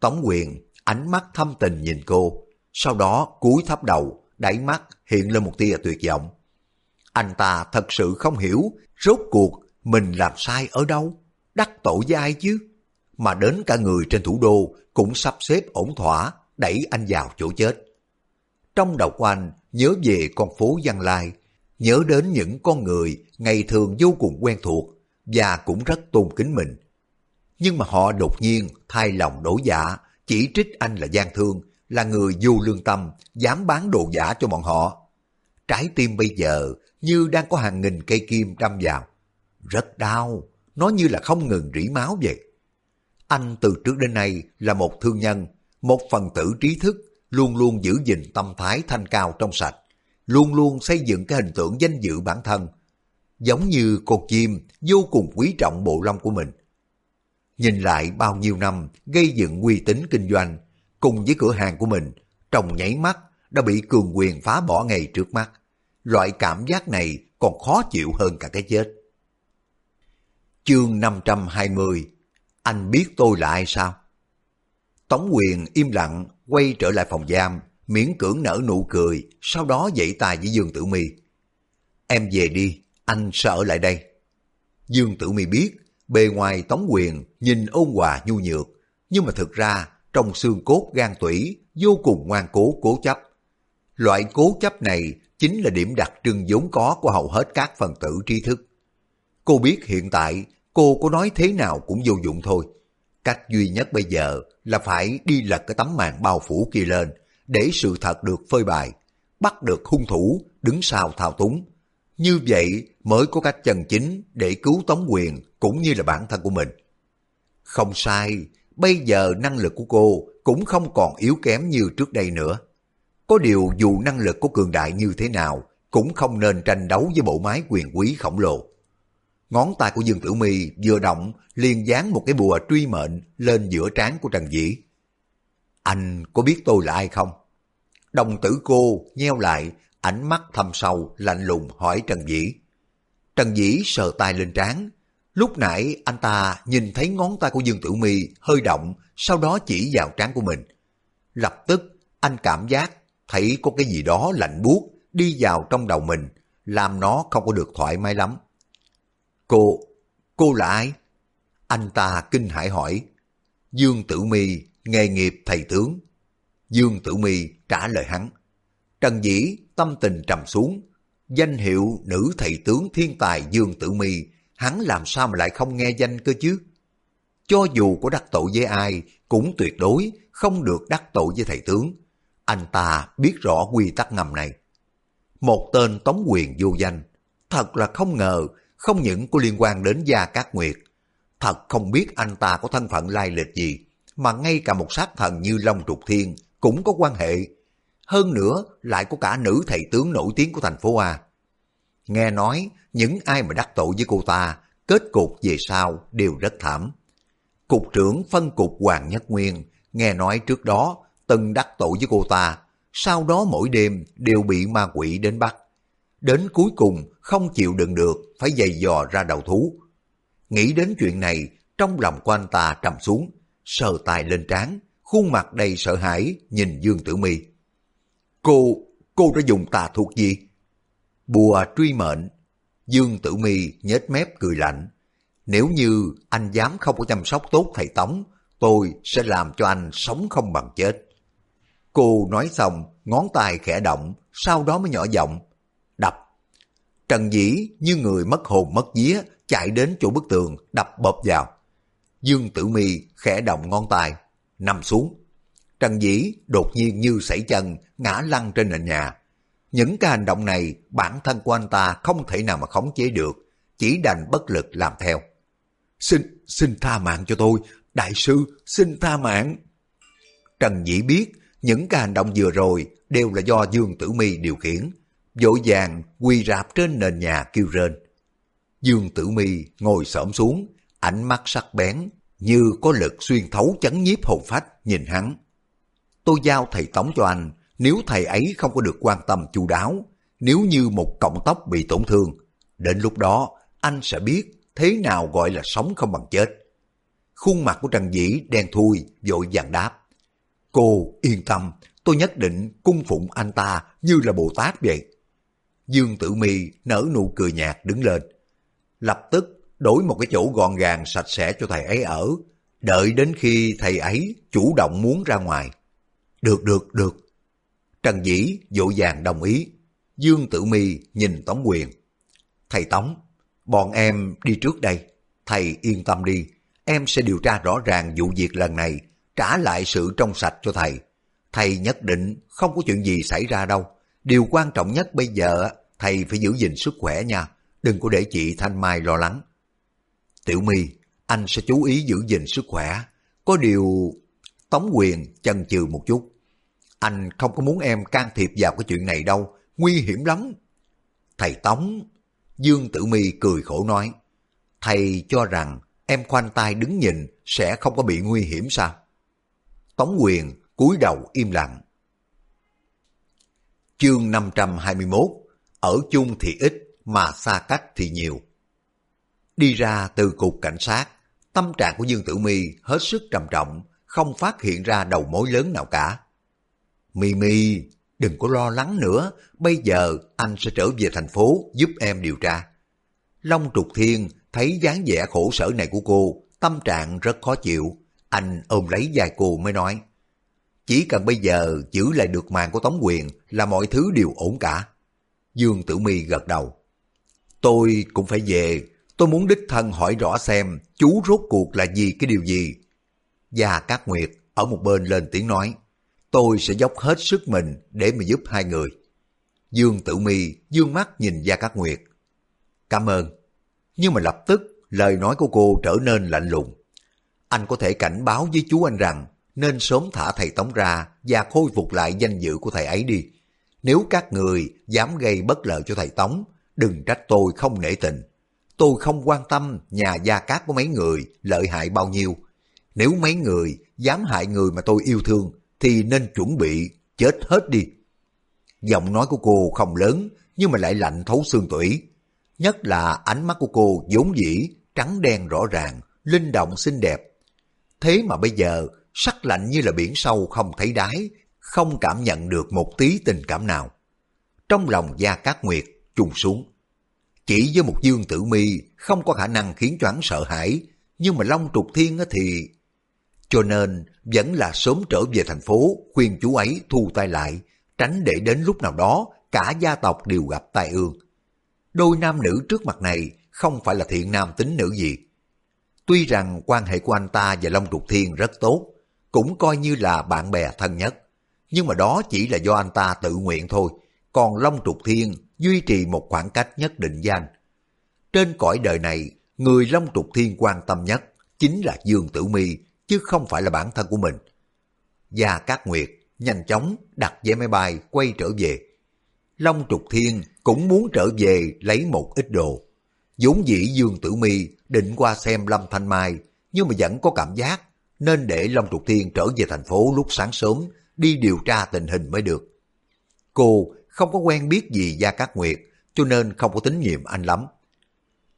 Tống Quyền ánh mắt thâm tình nhìn cô, sau đó cúi thấp đầu, đáy mắt hiện lên một tia tuyệt vọng. Anh ta thật sự không hiểu rốt cuộc mình làm sai ở đâu, đắc tội với ai chứ, mà đến cả người trên thủ đô cũng sắp xếp ổn thỏa đẩy anh vào chỗ chết. Trong đầu của anh nhớ về con phố Văn Lai, nhớ đến những con người ngày thường vô cùng quen thuộc và cũng rất tôn kính mình. Nhưng mà họ đột nhiên thay lòng đổi dạ, chỉ trích anh là gian thương, là người vô lương tâm, dám bán đồ giả cho bọn họ. Trái tim bây giờ như đang có hàng nghìn cây kim đâm vào. Rất đau, nó như là không ngừng rỉ máu vậy. Anh từ trước đến nay là một thương nhân, một phần tử trí thức, luôn luôn giữ gìn tâm thái thanh cao trong sạch, luôn luôn xây dựng cái hình tượng danh dự bản thân, giống như con chim vô cùng quý trọng bộ lông của mình. Nhìn lại bao nhiêu năm gây dựng uy tín kinh doanh, cùng với cửa hàng của mình, trong nháy mắt đã bị cường quyền phá bỏ ngay trước mắt. Loại cảm giác này còn khó chịu hơn cả cái chết. Chương 520 Anh biết tôi là ai sao? Tống quyền im lặng quay trở lại phòng giam, miễn cưỡng nở nụ cười, sau đó dậy tài với Dương Tử Mi. Em về đi, anh sợ lại đây. Dương Tử Mi biết, bề ngoài Tống Quyền nhìn ôn hòa nhu nhược, nhưng mà thực ra trong xương cốt gan tủy vô cùng ngoan cố cố chấp. Loại cố chấp này chính là điểm đặc trưng vốn có của hầu hết các phần tử tri thức. Cô biết hiện tại cô có nói thế nào cũng vô dụng thôi. Cách duy nhất bây giờ là phải đi lật cái tấm màn bao phủ kia lên để sự thật được phơi bày, bắt được hung thủ đứng sau thao túng. Như vậy mới có cách chân chính để cứu Tống Quyền cũng như là bản thân của mình. Không sai, bây giờ năng lực của cô cũng không còn yếu kém như trước đây nữa. Có điều dù năng lực của cường đại như thế nào, cũng không nên tranh đấu với bộ máy quyền quý khổng lồ. Ngón tay của Dương Tử Mi vừa động liền dán một cái bùa truy mệnh lên giữa trán của Trần Dĩ. Anh có biết tôi là ai không? Đồng tử cô nheo lại, ánh mắt thâm sâu, lạnh lùng hỏi Trần Dĩ. Trần Dĩ sờ tay lên trán. Lúc nãy anh ta nhìn thấy ngón tay của Dương Tử Mi hơi động, sau đó chỉ vào trán của mình. Lập tức anh cảm giác thấy có cái gì đó lạnh buốt đi vào trong đầu mình, làm nó không có được thoải mái lắm. Cô, cô là ai? Anh ta kinh hãi hỏi. Dương Tử Mi nghề nghiệp thầy tướng. Dương Tử Mi trả lời hắn. Trần Dĩ tâm tình trầm xuống. Danh hiệu nữ thầy tướng thiên tài Dương Tử Mi hắn làm sao mà lại không nghe danh cơ chứ? cho dù có đắc tội với ai, cũng tuyệt đối không được đắc tội với thầy tướng. Anh ta biết rõ quy tắc ngầm này. Một tên tống quyền vô danh, thật là không ngờ, không những có liên quan đến Gia Cát Nguyệt. Thật không biết anh ta có thân phận lai lịch gì, mà ngay cả một sát thần như Long Trục Thiên cũng có quan hệ. Hơn nữa lại có cả nữ thầy tướng nổi tiếng của thành phố A. Nghe nói những ai mà đắc tội với cô ta, kết cục về sau đều rất thảm. Cục trưởng phân cục Hoàng Nhất Nguyên nghe nói trước đó từng đắc tội với cô ta, sau đó mỗi đêm đều bị ma quỷ đến bắt. Đến cuối cùng không chịu đựng được, phải giày dò ra đầu thú. Nghĩ đến chuyện này, trong lòng của anh ta trầm xuống, sờ tài lên trán, khuôn mặt đầy sợ hãi nhìn Dương Tử Mi. Cô, cô đã dùng tà thuộc gì? Bùa truy mệnh. Dương Tử Mi nhếch mép cười lạnh. Nếu như anh dám không có chăm sóc tốt thầy Tống, tôi sẽ làm cho anh sống không bằng chết. Cô nói xong, ngón tay khẽ động, sau đó mới nhỏ giọng. Đập. Trần Dĩ như người mất hồn mất vía, chạy đến chỗ bức tường, đập bập vào. Dương Tử Mi khẽ động ngón tay, nằm xuống. Trần Dĩ đột nhiên như sảy chân, ngã lăn trên nền nhà. Những cái hành động này bản thân của anh ta không thể nào mà khống chế được, chỉ đành bất lực làm theo. Xin, xin tha mạng cho tôi, đại sư, xin tha mạng. Trần Dĩ biết những cái hành động vừa rồi đều là do Dương Tử Mi điều khiển, vội vàng quỳ rạp trên nền nhà kêu rên. Dương Tử Mi ngồi xổm xuống, ánh mắt sắc bén, như có lực xuyên thấu chấn nhiếp hồn phách nhìn hắn. Tôi giao thầy tống cho anh, nếu thầy ấy không có được quan tâm chu đáo, nếu như một cọng tóc bị tổn thương, đến lúc đó anh sẽ biết thế nào gọi là sống không bằng chết. Khuôn mặt của Trần Dĩ đen thui, vội vàng đáp. Cô yên tâm, tôi nhất định cung phụng anh ta như là Bồ Tát vậy. Dương Tử Mi nở nụ cười nhạt đứng lên. Lập tức đổi một cái chỗ gọn gàng sạch sẽ cho thầy ấy ở, đợi đến khi thầy ấy chủ động muốn ra ngoài. Được, được, được. Trần Dĩ dỗ vàng đồng ý. Dương Tử Mi nhìn Tống Quyền. Thầy Tống, bọn em đi trước đây. Thầy yên tâm đi, em sẽ điều tra rõ ràng vụ việc lần này, trả lại sự trong sạch cho thầy. Thầy nhất định không có chuyện gì xảy ra đâu. Điều quan trọng nhất bây giờ, thầy phải giữ gìn sức khỏe nha. Đừng có để chị Thanh Mai lo lắng. Tiểu My, anh sẽ chú ý giữ gìn sức khỏe. Có điều... Tống quyền chần chừ một chút. Anh không có muốn em can thiệp vào cái chuyện này đâu, nguy hiểm lắm. Thầy Tống, Dương Tử Mi cười khổ nói, thầy cho rằng em khoanh tay đứng nhìn sẽ không có bị nguy hiểm sao? Tống quyền cúi đầu im lặng. Chương 521 Ở chung thì ít mà xa cách thì nhiều. Đi ra từ cục cảnh sát, tâm trạng của Dương Tử Mi hết sức trầm trọng, không phát hiện ra đầu mối lớn nào cả. Mi Mi, đừng có lo lắng nữa, bây giờ anh sẽ trở về thành phố giúp em điều tra. Long Trục Thiên thấy dáng vẻ khổ sở này của cô, tâm trạng rất khó chịu. Anh ôm lấy vai cô mới nói, chỉ cần bây giờ giữ lại được mạng của Tống Quyền là mọi thứ đều ổn cả. Dương Tử Mi gật đầu. Tôi cũng phải về, tôi muốn đích thân hỏi rõ xem chú rốt cuộc là gì cái điều gì. Và các Nguyệt ở một bên lên tiếng nói tôi sẽ dốc hết sức mình để mà giúp hai người. Dương Tử Mi dương mắt nhìn Gia Cát Nguyệt. Cảm ơn. Nhưng mà lập tức lời nói của cô trở nên lạnh lùng. Anh có thể cảnh báo với chú anh rằng nên sớm thả thầy Tống ra và khôi phục lại danh dự của thầy ấy đi. Nếu các người dám gây bất lợi cho thầy Tống, đừng trách tôi không nể tình. Tôi không quan tâm nhà gia cát của mấy người lợi hại bao nhiêu. Nếu mấy người dám hại người mà tôi yêu thương, thì nên chuẩn bị chết hết đi. Giọng nói của cô không lớn nhưng mà lại lạnh thấu xương tủy. Nhất là ánh mắt của cô vốn dĩ, trắng đen rõ ràng, linh động xinh đẹp. Thế mà bây giờ sắc lạnh như là biển sâu không thấy đáy, không cảm nhận được một tí tình cảm nào. Trong lòng Gia Cát Nguyệt trùng xuống. Chỉ với một dương tử mi không có khả năng khiến cho hắn sợ hãi, nhưng mà Long Trục Thiên thì cho nên vẫn là sớm trở về thành phố khuyên chú ấy thu tay lại, tránh để đến lúc nào đó cả gia tộc đều gặp tai ương. Đôi nam nữ trước mặt này không phải là thiện nam tính nữ gì. Tuy rằng quan hệ của anh ta và Long Trục Thiên rất tốt, cũng coi như là bạn bè thân nhất, nhưng mà đó chỉ là do anh ta tự nguyện thôi, còn Long Trục Thiên duy trì một khoảng cách nhất định danh. Trên cõi đời này, người Long Trục Thiên quan tâm nhất chính là Dương Tử Mi chứ không phải là bản thân của mình. Gia Cát Nguyệt nhanh chóng đặt vé máy bay quay trở về. Long Trục Thiên cũng muốn trở về lấy một ít đồ. vốn dĩ Dương Tử Mi định qua xem Lâm Thanh Mai, nhưng mà vẫn có cảm giác nên để Long Trục Thiên trở về thành phố lúc sáng sớm đi điều tra tình hình mới được. Cô không có quen biết gì Gia Cát Nguyệt, cho nên không có tín nhiệm anh lắm.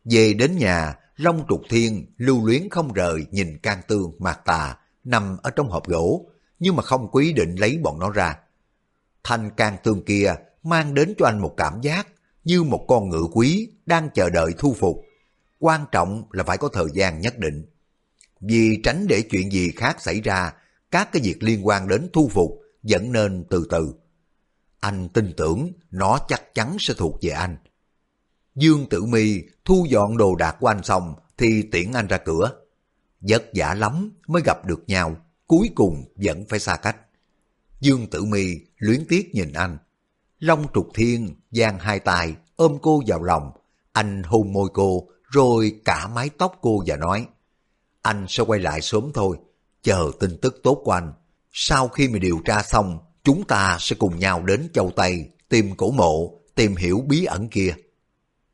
Về đến nhà, Long Trục Thiên lưu luyến không rời nhìn can tương mạc tà nằm ở trong hộp gỗ, nhưng mà không quý định lấy bọn nó ra. Thanh can tương kia mang đến cho anh một cảm giác như một con ngựa quý đang chờ đợi thu phục. Quan trọng là phải có thời gian nhất định. Vì tránh để chuyện gì khác xảy ra, các cái việc liên quan đến thu phục vẫn nên từ từ. Anh tin tưởng nó chắc chắn sẽ thuộc về anh. Dương Tử Mi thu dọn đồ đạc của anh xong thì tiễn anh ra cửa. Vất vả lắm mới gặp được nhau, cuối cùng vẫn phải xa cách. Dương Tử Mi luyến tiếc nhìn anh. Long Trục Thiên giang hai tay ôm cô vào lòng, anh hôn môi cô rồi cả mái tóc cô và nói anh sẽ quay lại sớm thôi, chờ tin tức tốt của anh. Sau khi mà điều tra xong, chúng ta sẽ cùng nhau đến châu Tây tìm cổ mộ, tìm hiểu bí ẩn kia.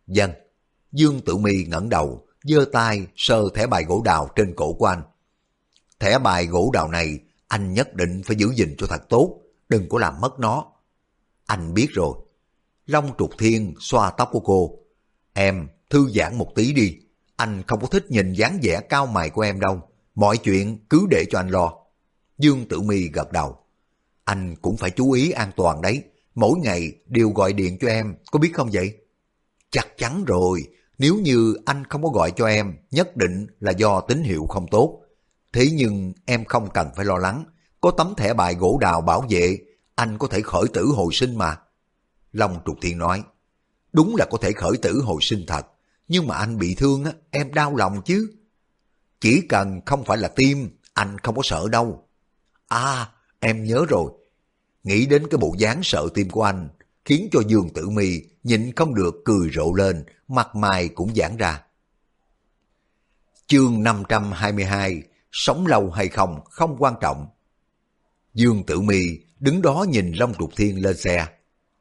Dân, Dương Tử Mi ngẩng đầu, giơ tay sờ thẻ bài gỗ đào trên cổ của anh. Thẻ bài gỗ đào này anh nhất định phải giữ gìn cho thật tốt, đừng có làm mất nó. Anh biết rồi. Long trục thiên xoa tóc của cô. Em thư giãn một tí đi, anh không có thích nhìn dáng vẻ cao mày của em đâu. Mọi chuyện cứ để cho anh lo. Dương Tử Mi gật đầu. Anh cũng phải chú ý an toàn đấy. Mỗi ngày đều gọi điện cho em, có biết không vậy? Chắc chắn rồi, nếu như anh không có gọi cho em, nhất định là do tín hiệu không tốt. Thế nhưng em không cần phải lo lắng, có tấm thẻ bài gỗ đào bảo vệ, anh có thể khởi tử hồi sinh mà. Long Trục Thiên nói, đúng là có thể khởi tử hồi sinh thật, nhưng mà anh bị thương á, em đau lòng chứ. Chỉ cần không phải là tim, anh không có sợ đâu. À, em nhớ rồi. Nghĩ đến cái bộ dáng sợ tim của anh, khiến cho Dương Tử Mi nhịn không được cười rộ lên, mặt mày cũng giãn ra. Chương 522, sống lâu hay không không quan trọng. Dương Tử Mi đứng đó nhìn Long Trục Thiên lên xe.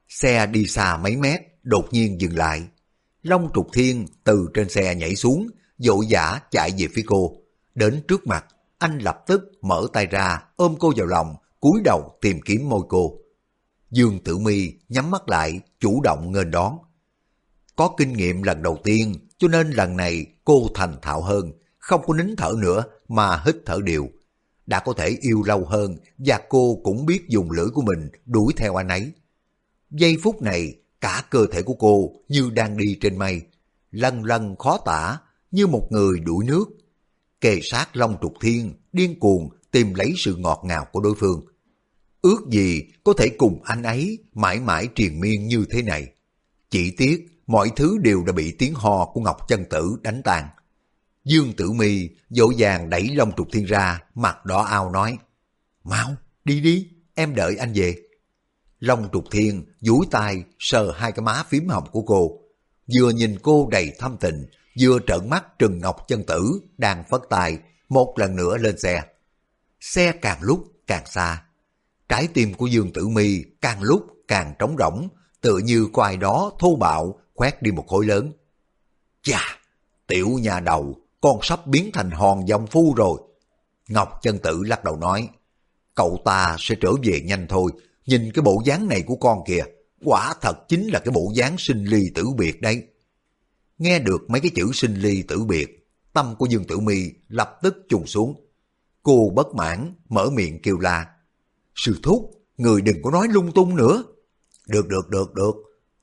Xe đi xa mấy mét, đột nhiên dừng lại. Long Trục Thiên từ trên xe nhảy xuống, dội dã chạy về phía cô. Đến trước mặt, anh lập tức mở tay ra, ôm cô vào lòng, cúi đầu tìm kiếm môi cô. Dương Tử Mi nhắm mắt lại, chủ động nghênh đón. Có kinh nghiệm lần đầu tiên, cho nên lần này cô thành thạo hơn, không có nín thở nữa mà hít thở đều. Đã có thể yêu lâu hơn và cô cũng biết dùng lưỡi của mình đuổi theo anh ấy. Giây phút này, cả cơ thể của cô như đang đi trên mây, lần lần khó tả như một người đuổi nước. Kề sát Long Trục Thiên, điên cuồng tìm lấy sự ngọt ngào của đối phương. Ước gì có thể cùng anh ấy mãi mãi triền miên như thế này. Chỉ tiếc mọi thứ đều đã bị tiếng hò của Ngọc Chân Tử đánh tan. Dương Tử Mi dỗ dàng đẩy Long Trục Thiên ra, mặt đỏ ao nói, Mau, đi đi, em đợi anh về. Long Trục Thiên duỗi tay sờ hai cái má phím hồng của cô, vừa nhìn cô đầy thâm tình, vừa trợn mắt Trừng Ngọc Chân Tử đang phất tài một lần nữa lên xe. Xe càng lúc càng xa, trái tim của Dương Tử Mi càng lúc càng trống rỗng, tựa như có ai đó thô bạo khoét đi một khối lớn. Chà, tiểu nhà đầu, con sắp biến thành hòn dòng phu rồi. Ngọc Chân Tử lắc đầu nói, cậu ta sẽ trở về nhanh thôi, nhìn cái bộ dáng này của con kìa, quả thật chính là cái bộ dáng sinh ly tử biệt đấy. Nghe được mấy cái chữ sinh ly tử biệt, tâm của Dương Tử Mi lập tức trùng xuống. Cô bất mãn, mở miệng kêu la. Sư thúc, người đừng có nói lung tung nữa. Được, được, được, được.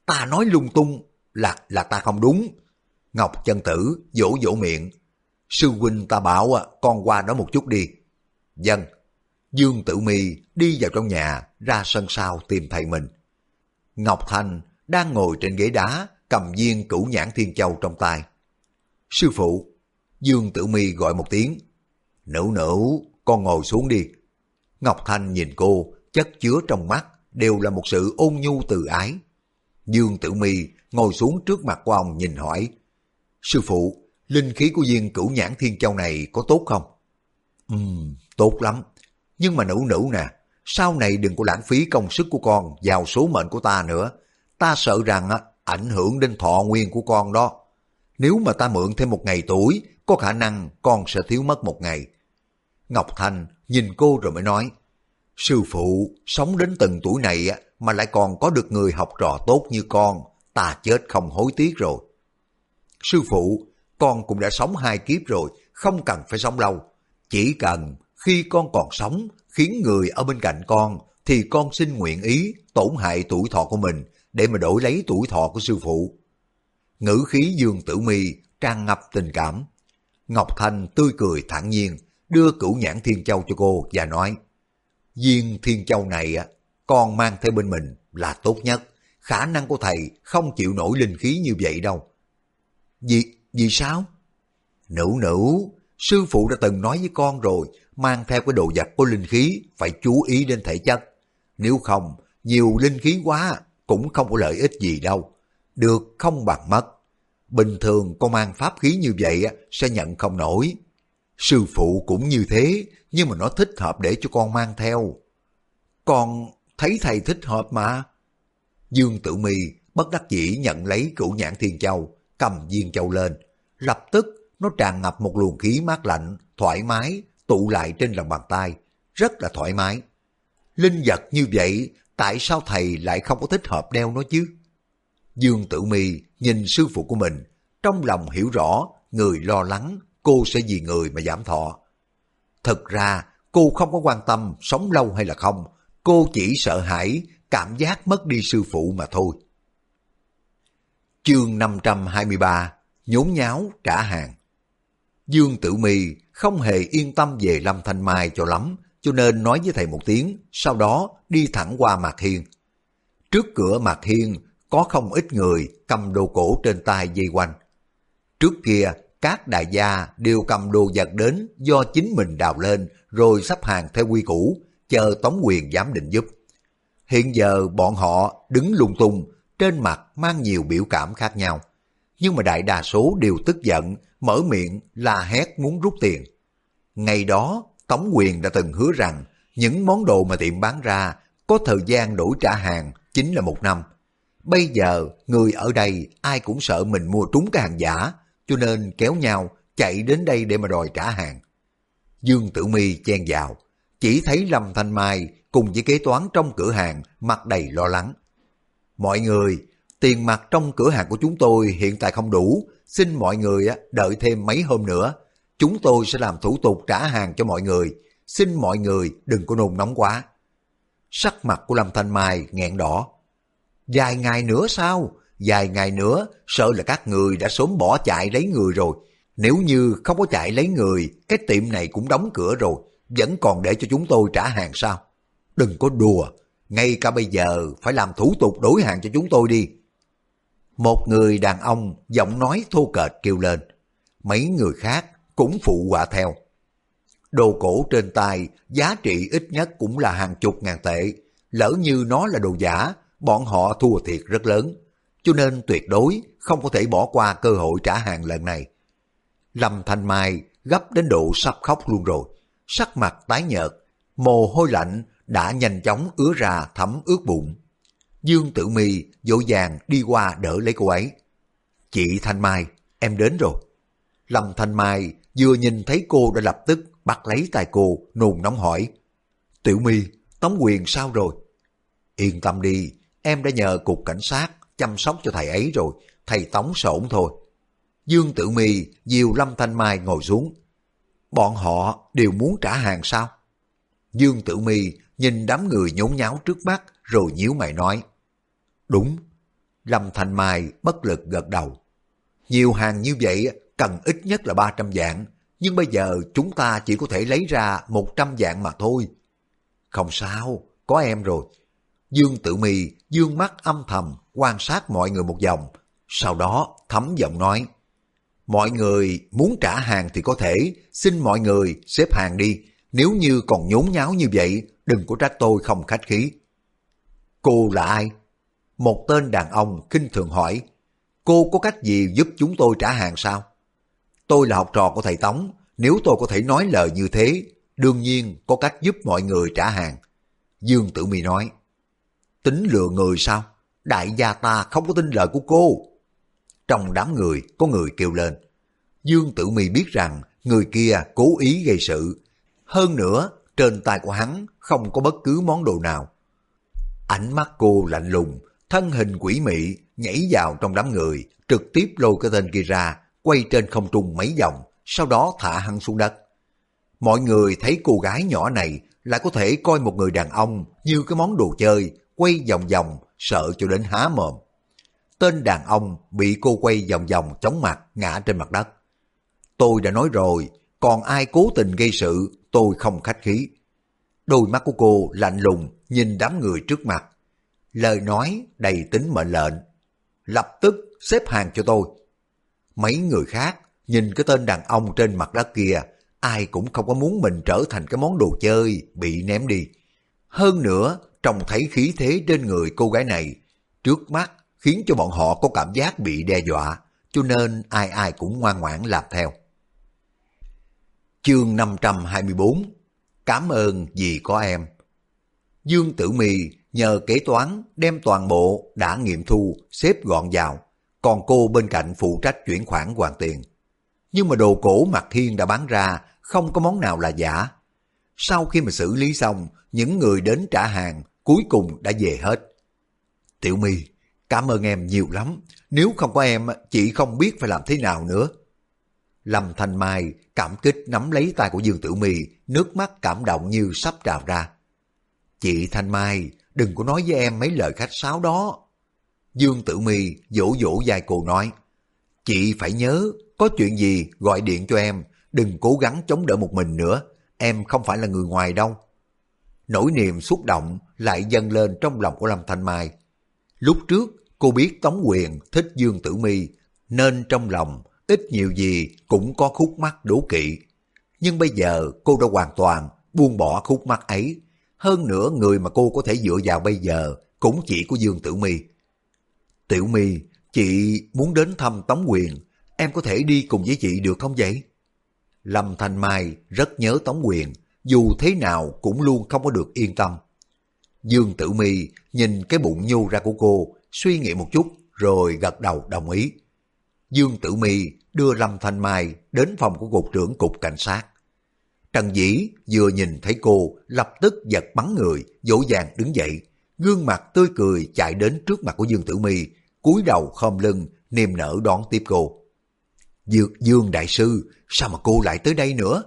Ta nói lung tung là là ta không đúng. Ngọc chân tử vỗ vỗ miệng. Sư huynh ta bảo à, con qua đó một chút đi. Dân. Dương Tử Mi đi vào trong nhà, ra sân sau tìm thầy mình. Ngọc Thành đang ngồi trên ghế đá, cầm viên cửu nhãn thiên châu trong tay. Sư phụ, Dương Tử Mi gọi một tiếng. Nữ nữ, con ngồi xuống đi. Ngọc Thanh nhìn cô, chất chứa trong mắt, đều là một sự ôn nhu từ ái. Dương Tử Mi ngồi xuống trước mặt của ông nhìn hỏi. Sư phụ, linh khí của viên cửu nhãn thiên châu này có tốt không? Ừm, tốt lắm. Nhưng mà nữ nữ nè, sau này đừng có lãng phí công sức của con vào số mệnh của ta nữa. Ta sợ rằng ảnh hưởng đến thọ nguyên của con đó. Nếu mà ta mượn thêm một ngày tuổi, có khả năng con sẽ thiếu mất một ngày. Ngọc Thanh nhìn cô rồi mới nói, Sư phụ, sống đến từng tuổi này mà lại còn có được người học trò tốt như con, ta chết không hối tiếc rồi. Sư phụ, con cũng đã sống hai kiếp rồi, không cần phải sống lâu. Chỉ cần khi con còn sống, khiến người ở bên cạnh con, thì con xin nguyện ý tổn hại tuổi thọ của mình để mà đổi lấy tuổi thọ của sư phụ. Ngữ khí dương tử mi tràn ngập tình cảm. Ngọc Thanh tươi cười thản nhiên, đưa cửu nhãn thiên châu cho cô và nói, Viên thiên châu này á con mang theo bên mình là tốt nhất, khả năng của thầy không chịu nổi linh khí như vậy đâu. Vì, vì sao? Nữ nữ, sư phụ đã từng nói với con rồi, mang theo cái đồ vật có linh khí phải chú ý đến thể chất. Nếu không, nhiều linh khí quá cũng không có lợi ích gì đâu. Được không bằng mất. Bình thường con mang pháp khí như vậy sẽ nhận không nổi. Sư phụ cũng như thế, nhưng mà nó thích hợp để cho con mang theo. Con thấy thầy thích hợp mà. Dương Tử Mi bất đắc dĩ nhận lấy cửu nhãn thiên châu, cầm viên châu lên. Lập tức nó tràn ngập một luồng khí mát lạnh, thoải mái, tụ lại trên lòng bàn tay, rất là thoải mái. Linh vật như vậy, tại sao thầy lại không có thích hợp đeo nó chứ? Dương Tử Mi nhìn sư phụ của mình, trong lòng hiểu rõ, người lo lắng, cô sẽ vì người mà giảm thọ. Thật ra, cô không có quan tâm sống lâu hay là không, cô chỉ sợ hãi cảm giác mất đi sư phụ mà thôi. Chương 523 Nhốn nháo trả hàng Dương Tử Mi không hề yên tâm về Lâm Thanh Mai cho lắm, cho nên nói với thầy một tiếng, sau đó đi thẳng qua Mạc Hiên. Trước cửa Mạc Hiên có không ít người cầm đồ cổ trên tay dây quanh. Trước kia, các đại gia đều cầm đồ vật đến do chính mình đào lên rồi sắp hàng theo quy củ, chờ Tống Quyền giám định giúp. Hiện giờ bọn họ đứng lung tung, trên mặt mang nhiều biểu cảm khác nhau. Nhưng mà đại đa số đều tức giận, mở miệng là hét muốn rút tiền. Ngày đó, Tống Quyền đã từng hứa rằng những món đồ mà tiệm bán ra có thời gian đổi trả hàng chính là một năm. Bây giờ, người ở đây ai cũng sợ mình mua trúng cái hàng giả, cho nên kéo nhau chạy đến đây để mà đòi trả hàng. Dương Tử Mi chen vào, chỉ thấy Lâm Thanh Mai cùng với kế toán trong cửa hàng mặt đầy lo lắng. Mọi người, tiền mặt trong cửa hàng của chúng tôi hiện tại không đủ, xin mọi người đợi thêm mấy hôm nữa. Chúng tôi sẽ làm thủ tục trả hàng cho mọi người, xin mọi người đừng có nôn nóng quá. Sắc mặt của Lâm Thanh Mai nghẹn đỏ. Dài ngày nữa sao? Vài ngày nữa, sợ là các người đã sớm bỏ chạy lấy người rồi. Nếu như không có chạy lấy người, cái tiệm này cũng đóng cửa rồi, vẫn còn để cho chúng tôi trả hàng sao? Đừng có đùa, ngay cả bây giờ phải làm thủ tục đổi hàng cho chúng tôi đi. Một người đàn ông giọng nói thô kệch kêu lên, mấy người khác cũng phụ họa theo. Đồ cổ trên tay giá trị ít nhất cũng là hàng chục ngàn tệ, lỡ như nó là đồ giả, bọn họ thua thiệt rất lớn, cho nên tuyệt đối không có thể bỏ qua cơ hội trả hàng lần này. Lâm Thanh Mai gấp đến độ sắp khóc luôn rồi, sắc mặt tái nhợt, mồ hôi lạnh đã nhanh chóng ứa ra thấm ướt bụng. Dương Tử Mi dỗ dàng đi qua đỡ lấy cô ấy. Chị Thanh Mai, em đến rồi. Lâm Thanh Mai vừa nhìn thấy cô đã lập tức bắt lấy tay cô, nôn nóng hỏi. Tiểu Mi, Tống Quyền sao rồi? Yên tâm đi, em đã nhờ cục cảnh sát chăm sóc cho thầy ấy rồi, thầy Tống sổn thôi. Dương Tử Mi, dìu Lâm Thanh Mai ngồi xuống. Bọn họ đều muốn trả hàng sao? Dương Tử Mi nhìn đám người nhốn nháo trước mắt rồi nhíu mày nói. Đúng. Lâm Thanh Mai bất lực gật đầu. Nhiều hàng như vậy cần ít nhất là 300 dạng, nhưng bây giờ chúng ta chỉ có thể lấy ra 100 dạng mà thôi. Không sao, có em rồi. Dương Tử Mì dương mắt âm thầm quan sát mọi người một vòng, sau đó thấm giọng nói. mọi người muốn trả hàng thì có thể, xin mọi người xếp hàng đi, nếu như còn nhốn nháo như vậy, đừng có trách tôi không khách khí. Cô là ai? Một tên đàn ông kinh thường hỏi, cô có cách gì giúp chúng tôi trả hàng sao? Tôi là học trò của thầy Tống, nếu tôi có thể nói lời như thế, đương nhiên có cách giúp mọi người trả hàng. Dương Tử Mi nói, tính lừa người sao? Đại gia ta không có tin lời của cô. Trong đám người có người kêu lên. Dương Tử Mi biết rằng người kia cố ý gây sự. Hơn nữa, trên tay của hắn không có bất cứ món đồ nào. Ánh mắt cô lạnh lùng, thân hình quỷ mị nhảy vào trong đám người, trực tiếp lôi cái tên kia ra, quay trên không trung mấy vòng, sau đó thả hắn xuống đất. Mọi người thấy cô gái nhỏ này lại có thể coi một người đàn ông như cái món đồ chơi, quay vòng vòng, sợ cho đến há mồm. Tên đàn ông bị cô quay vòng vòng chóng mặt ngã trên mặt đất. Tôi đã nói rồi, còn ai cố tình gây sự, tôi không khách khí. Đôi mắt của cô lạnh lùng nhìn đám người trước mặt. Lời nói đầy tính mệnh lệnh. Lập tức xếp hàng cho tôi. Mấy người khác nhìn cái tên đàn ông trên mặt đất kia, ai cũng không có muốn mình trở thành cái món đồ chơi bị ném đi. Hơn nữa, trông thấy khí thế trên người cô gái này, trước mắt khiến cho bọn họ có cảm giác bị đe dọa, cho nên ai ai cũng ngoan ngoãn làm theo. Chương 524 Cảm ơn vì có em Dương Tử Mì nhờ kế toán đem toàn bộ đã nghiệm thu xếp gọn vào, còn cô bên cạnh phụ trách chuyển khoản hoàn tiền. Nhưng mà đồ cổ mặt thiên đã bán ra, không có món nào là giả. Sau khi mà xử lý xong, những người đến trả hàng cuối cùng đã về hết. Tiểu My, cảm ơn em nhiều lắm. Nếu không có em, chị không biết phải làm thế nào nữa. Lâm Thanh Mai cảm kích nắm lấy tay của Dương tiểu My, nước mắt cảm động như sắp trào ra. Chị Thanh Mai, đừng có nói với em mấy lời khách sáo đó. Dương Tử My dỗ dỗ dài cô nói, chị phải nhớ, có chuyện gì gọi điện cho em, đừng cố gắng chống đỡ một mình nữa, em không phải là người ngoài đâu. Nỗi niềm xúc động lại dâng lên trong lòng của Lâm Thanh Mai. Lúc trước, cô biết Tống Quyền thích Dương Tử Mi, nên trong lòng ít nhiều gì cũng có khúc mắc đố kỵ. Nhưng bây giờ cô đã hoàn toàn buông bỏ khúc mắc ấy. Hơn nữa người mà cô có thể dựa vào bây giờ cũng chỉ có Dương Tử Mi. Tiểu Mi, chị muốn đến thăm Tống Quyền, em có thể đi cùng với chị được không vậy? Lâm Thanh Mai rất nhớ Tống Quyền, dù thế nào cũng luôn không có được yên tâm. Dương Tử Mi nhìn cái bụng nhô ra của cô, suy nghĩ một chút rồi gật đầu đồng ý. Dương Tử Mi đưa Lâm Thanh Mai đến phòng của cục trưởng cục cảnh sát. Trần Dĩ vừa nhìn thấy cô lập tức giật bắn người, dỗ dàng đứng dậy, gương mặt tươi cười chạy đến trước mặt của Dương Tử Mi, cúi đầu khom lưng, niềm nở đón tiếp cô. Dược Dương Đại Sư, sao mà cô lại tới đây nữa?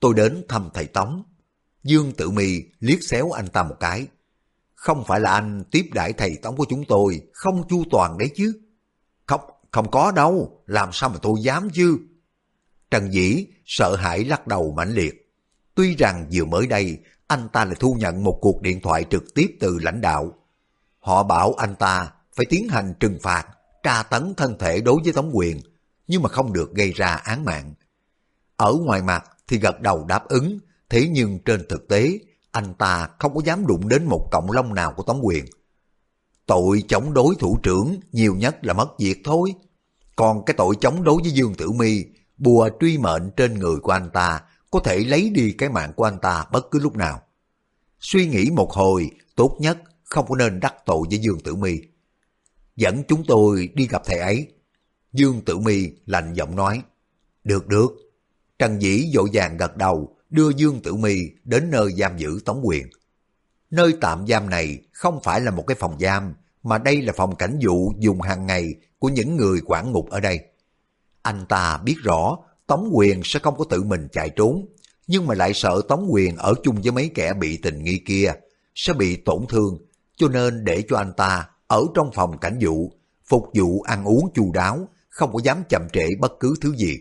Tôi đến thăm thầy Tống. Dương tự mì liếc xéo anh ta một cái. Không phải là anh tiếp đãi thầy Tống của chúng tôi, không chu toàn đấy chứ. Không, không có đâu, làm sao mà tôi dám chứ? Trần Dĩ sợ hãi lắc đầu mãnh liệt. Tuy rằng vừa mới đây, anh ta lại thu nhận một cuộc điện thoại trực tiếp từ lãnh đạo. Họ bảo anh ta phải tiến hành trừng phạt, tra tấn thân thể đối với Tống Quyền, nhưng mà không được gây ra án mạng. Ở ngoài mặt thì gật đầu đáp ứng, thế nhưng trên thực tế, anh ta không có dám đụng đến một cộng lông nào của Tống Quyền. Tội chống đối thủ trưởng nhiều nhất là mất việc thôi. Còn cái tội chống đối với Dương Tử Mi bùa truy mệnh trên người của anh ta có thể lấy đi cái mạng của anh ta bất cứ lúc nào. Suy nghĩ một hồi, tốt nhất không có nên đắc tội với Dương Tử Mi. Dẫn chúng tôi đi gặp thầy ấy. Dương Tử Mi lạnh giọng nói. Được được. Trần Dĩ dội vàng gật đầu, đưa Dương Tử Mi đến nơi giam giữ Tống Quyền. Nơi tạm giam này không phải là một cái phòng giam, mà đây là phòng cảnh vụ dùng hàng ngày của những người quản ngục ở đây. Anh ta biết rõ Tống Quyền sẽ không có tự mình chạy trốn, nhưng mà lại sợ Tống Quyền ở chung với mấy kẻ bị tình nghi kia, sẽ bị tổn thương, cho nên để cho anh ta ở trong phòng cảnh vụ, phục vụ ăn uống chu đáo, không có dám chậm trễ bất cứ thứ gì.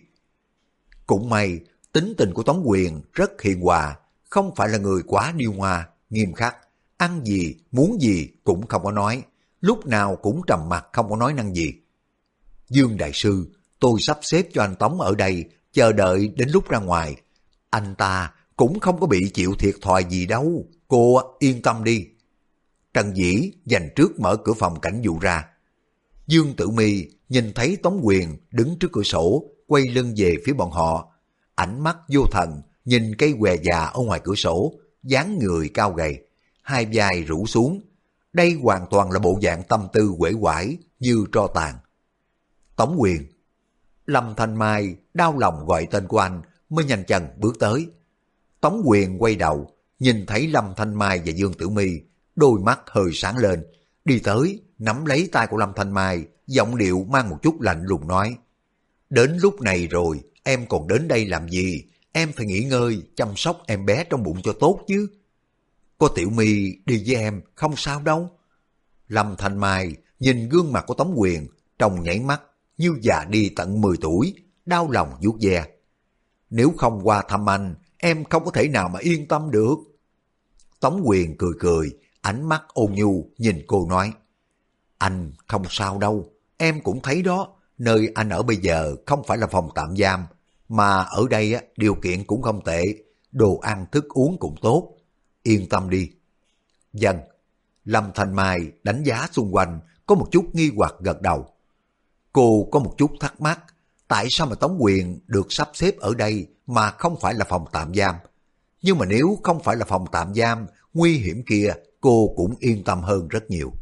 Cũng may, tính tình của Tống Quyền rất hiền hòa, không phải là người quá điêu hoa, nghiêm khắc, ăn gì, muốn gì cũng không có nói, lúc nào cũng trầm mặt không có nói năng gì. Dương Đại Sư, tôi sắp xếp cho anh Tống ở đây, chờ đợi đến lúc ra ngoài. Anh ta cũng không có bị chịu thiệt thòi gì đâu, cô yên tâm đi. Trần Dĩ dành trước mở cửa phòng cảnh vụ ra. Dương Tử Mi nhìn thấy Tống Quyền đứng trước cửa sổ, quay lưng về phía bọn họ. Ánh mắt vô thần, nhìn cây què già ở ngoài cửa sổ, dáng người cao gầy, hai vai rũ xuống. Đây hoàn toàn là bộ dạng tâm tư quể quải như tro tàn. Tống Quyền Lâm Thanh Mai đau lòng gọi tên của anh mới nhanh chân bước tới. Tống Quyền quay đầu, nhìn thấy Lâm Thanh Mai và Dương Tử Mi, đôi mắt hơi sáng lên, đi tới, nắm lấy tay của Lâm Thanh Mai, giọng điệu mang một chút lạnh lùng nói. Đến lúc này rồi, em còn đến đây làm gì? Em phải nghỉ ngơi, chăm sóc em bé trong bụng cho tốt chứ. Cô Tiểu My đi với em, không sao đâu. Lâm Thanh Mai nhìn gương mặt của Tống Quyền, trong nhảy mắt như già đi tận 10 tuổi, đau lòng vuốt ve. Nếu không qua thăm anh, em không có thể nào mà yên tâm được. Tống Quyền cười cười, ánh mắt ôn nhu nhìn cô nói. Anh không sao đâu, em cũng thấy đó, nơi anh ở bây giờ không phải là phòng tạm giam, mà ở đây á, điều kiện cũng không tệ, đồ ăn thức uống cũng tốt. Yên tâm đi. Dân, Lâm Thanh Mai đánh giá xung quanh, có một chút nghi hoặc gật đầu. Cô có một chút thắc mắc, tại sao mà Tống Quyền được sắp xếp ở đây mà không phải là phòng tạm giam? Nhưng mà nếu không phải là phòng tạm giam, nguy hiểm kia, cô cũng yên tâm hơn rất nhiều.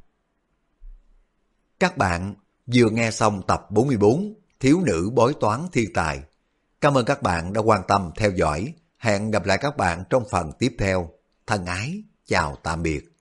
Các bạn vừa nghe xong tập 44 Thiếu nữ bói toán thiên tài. Cảm ơn các bạn đã quan tâm theo dõi. Hẹn gặp lại các bạn trong phần tiếp theo. Thân ái, chào tạm biệt.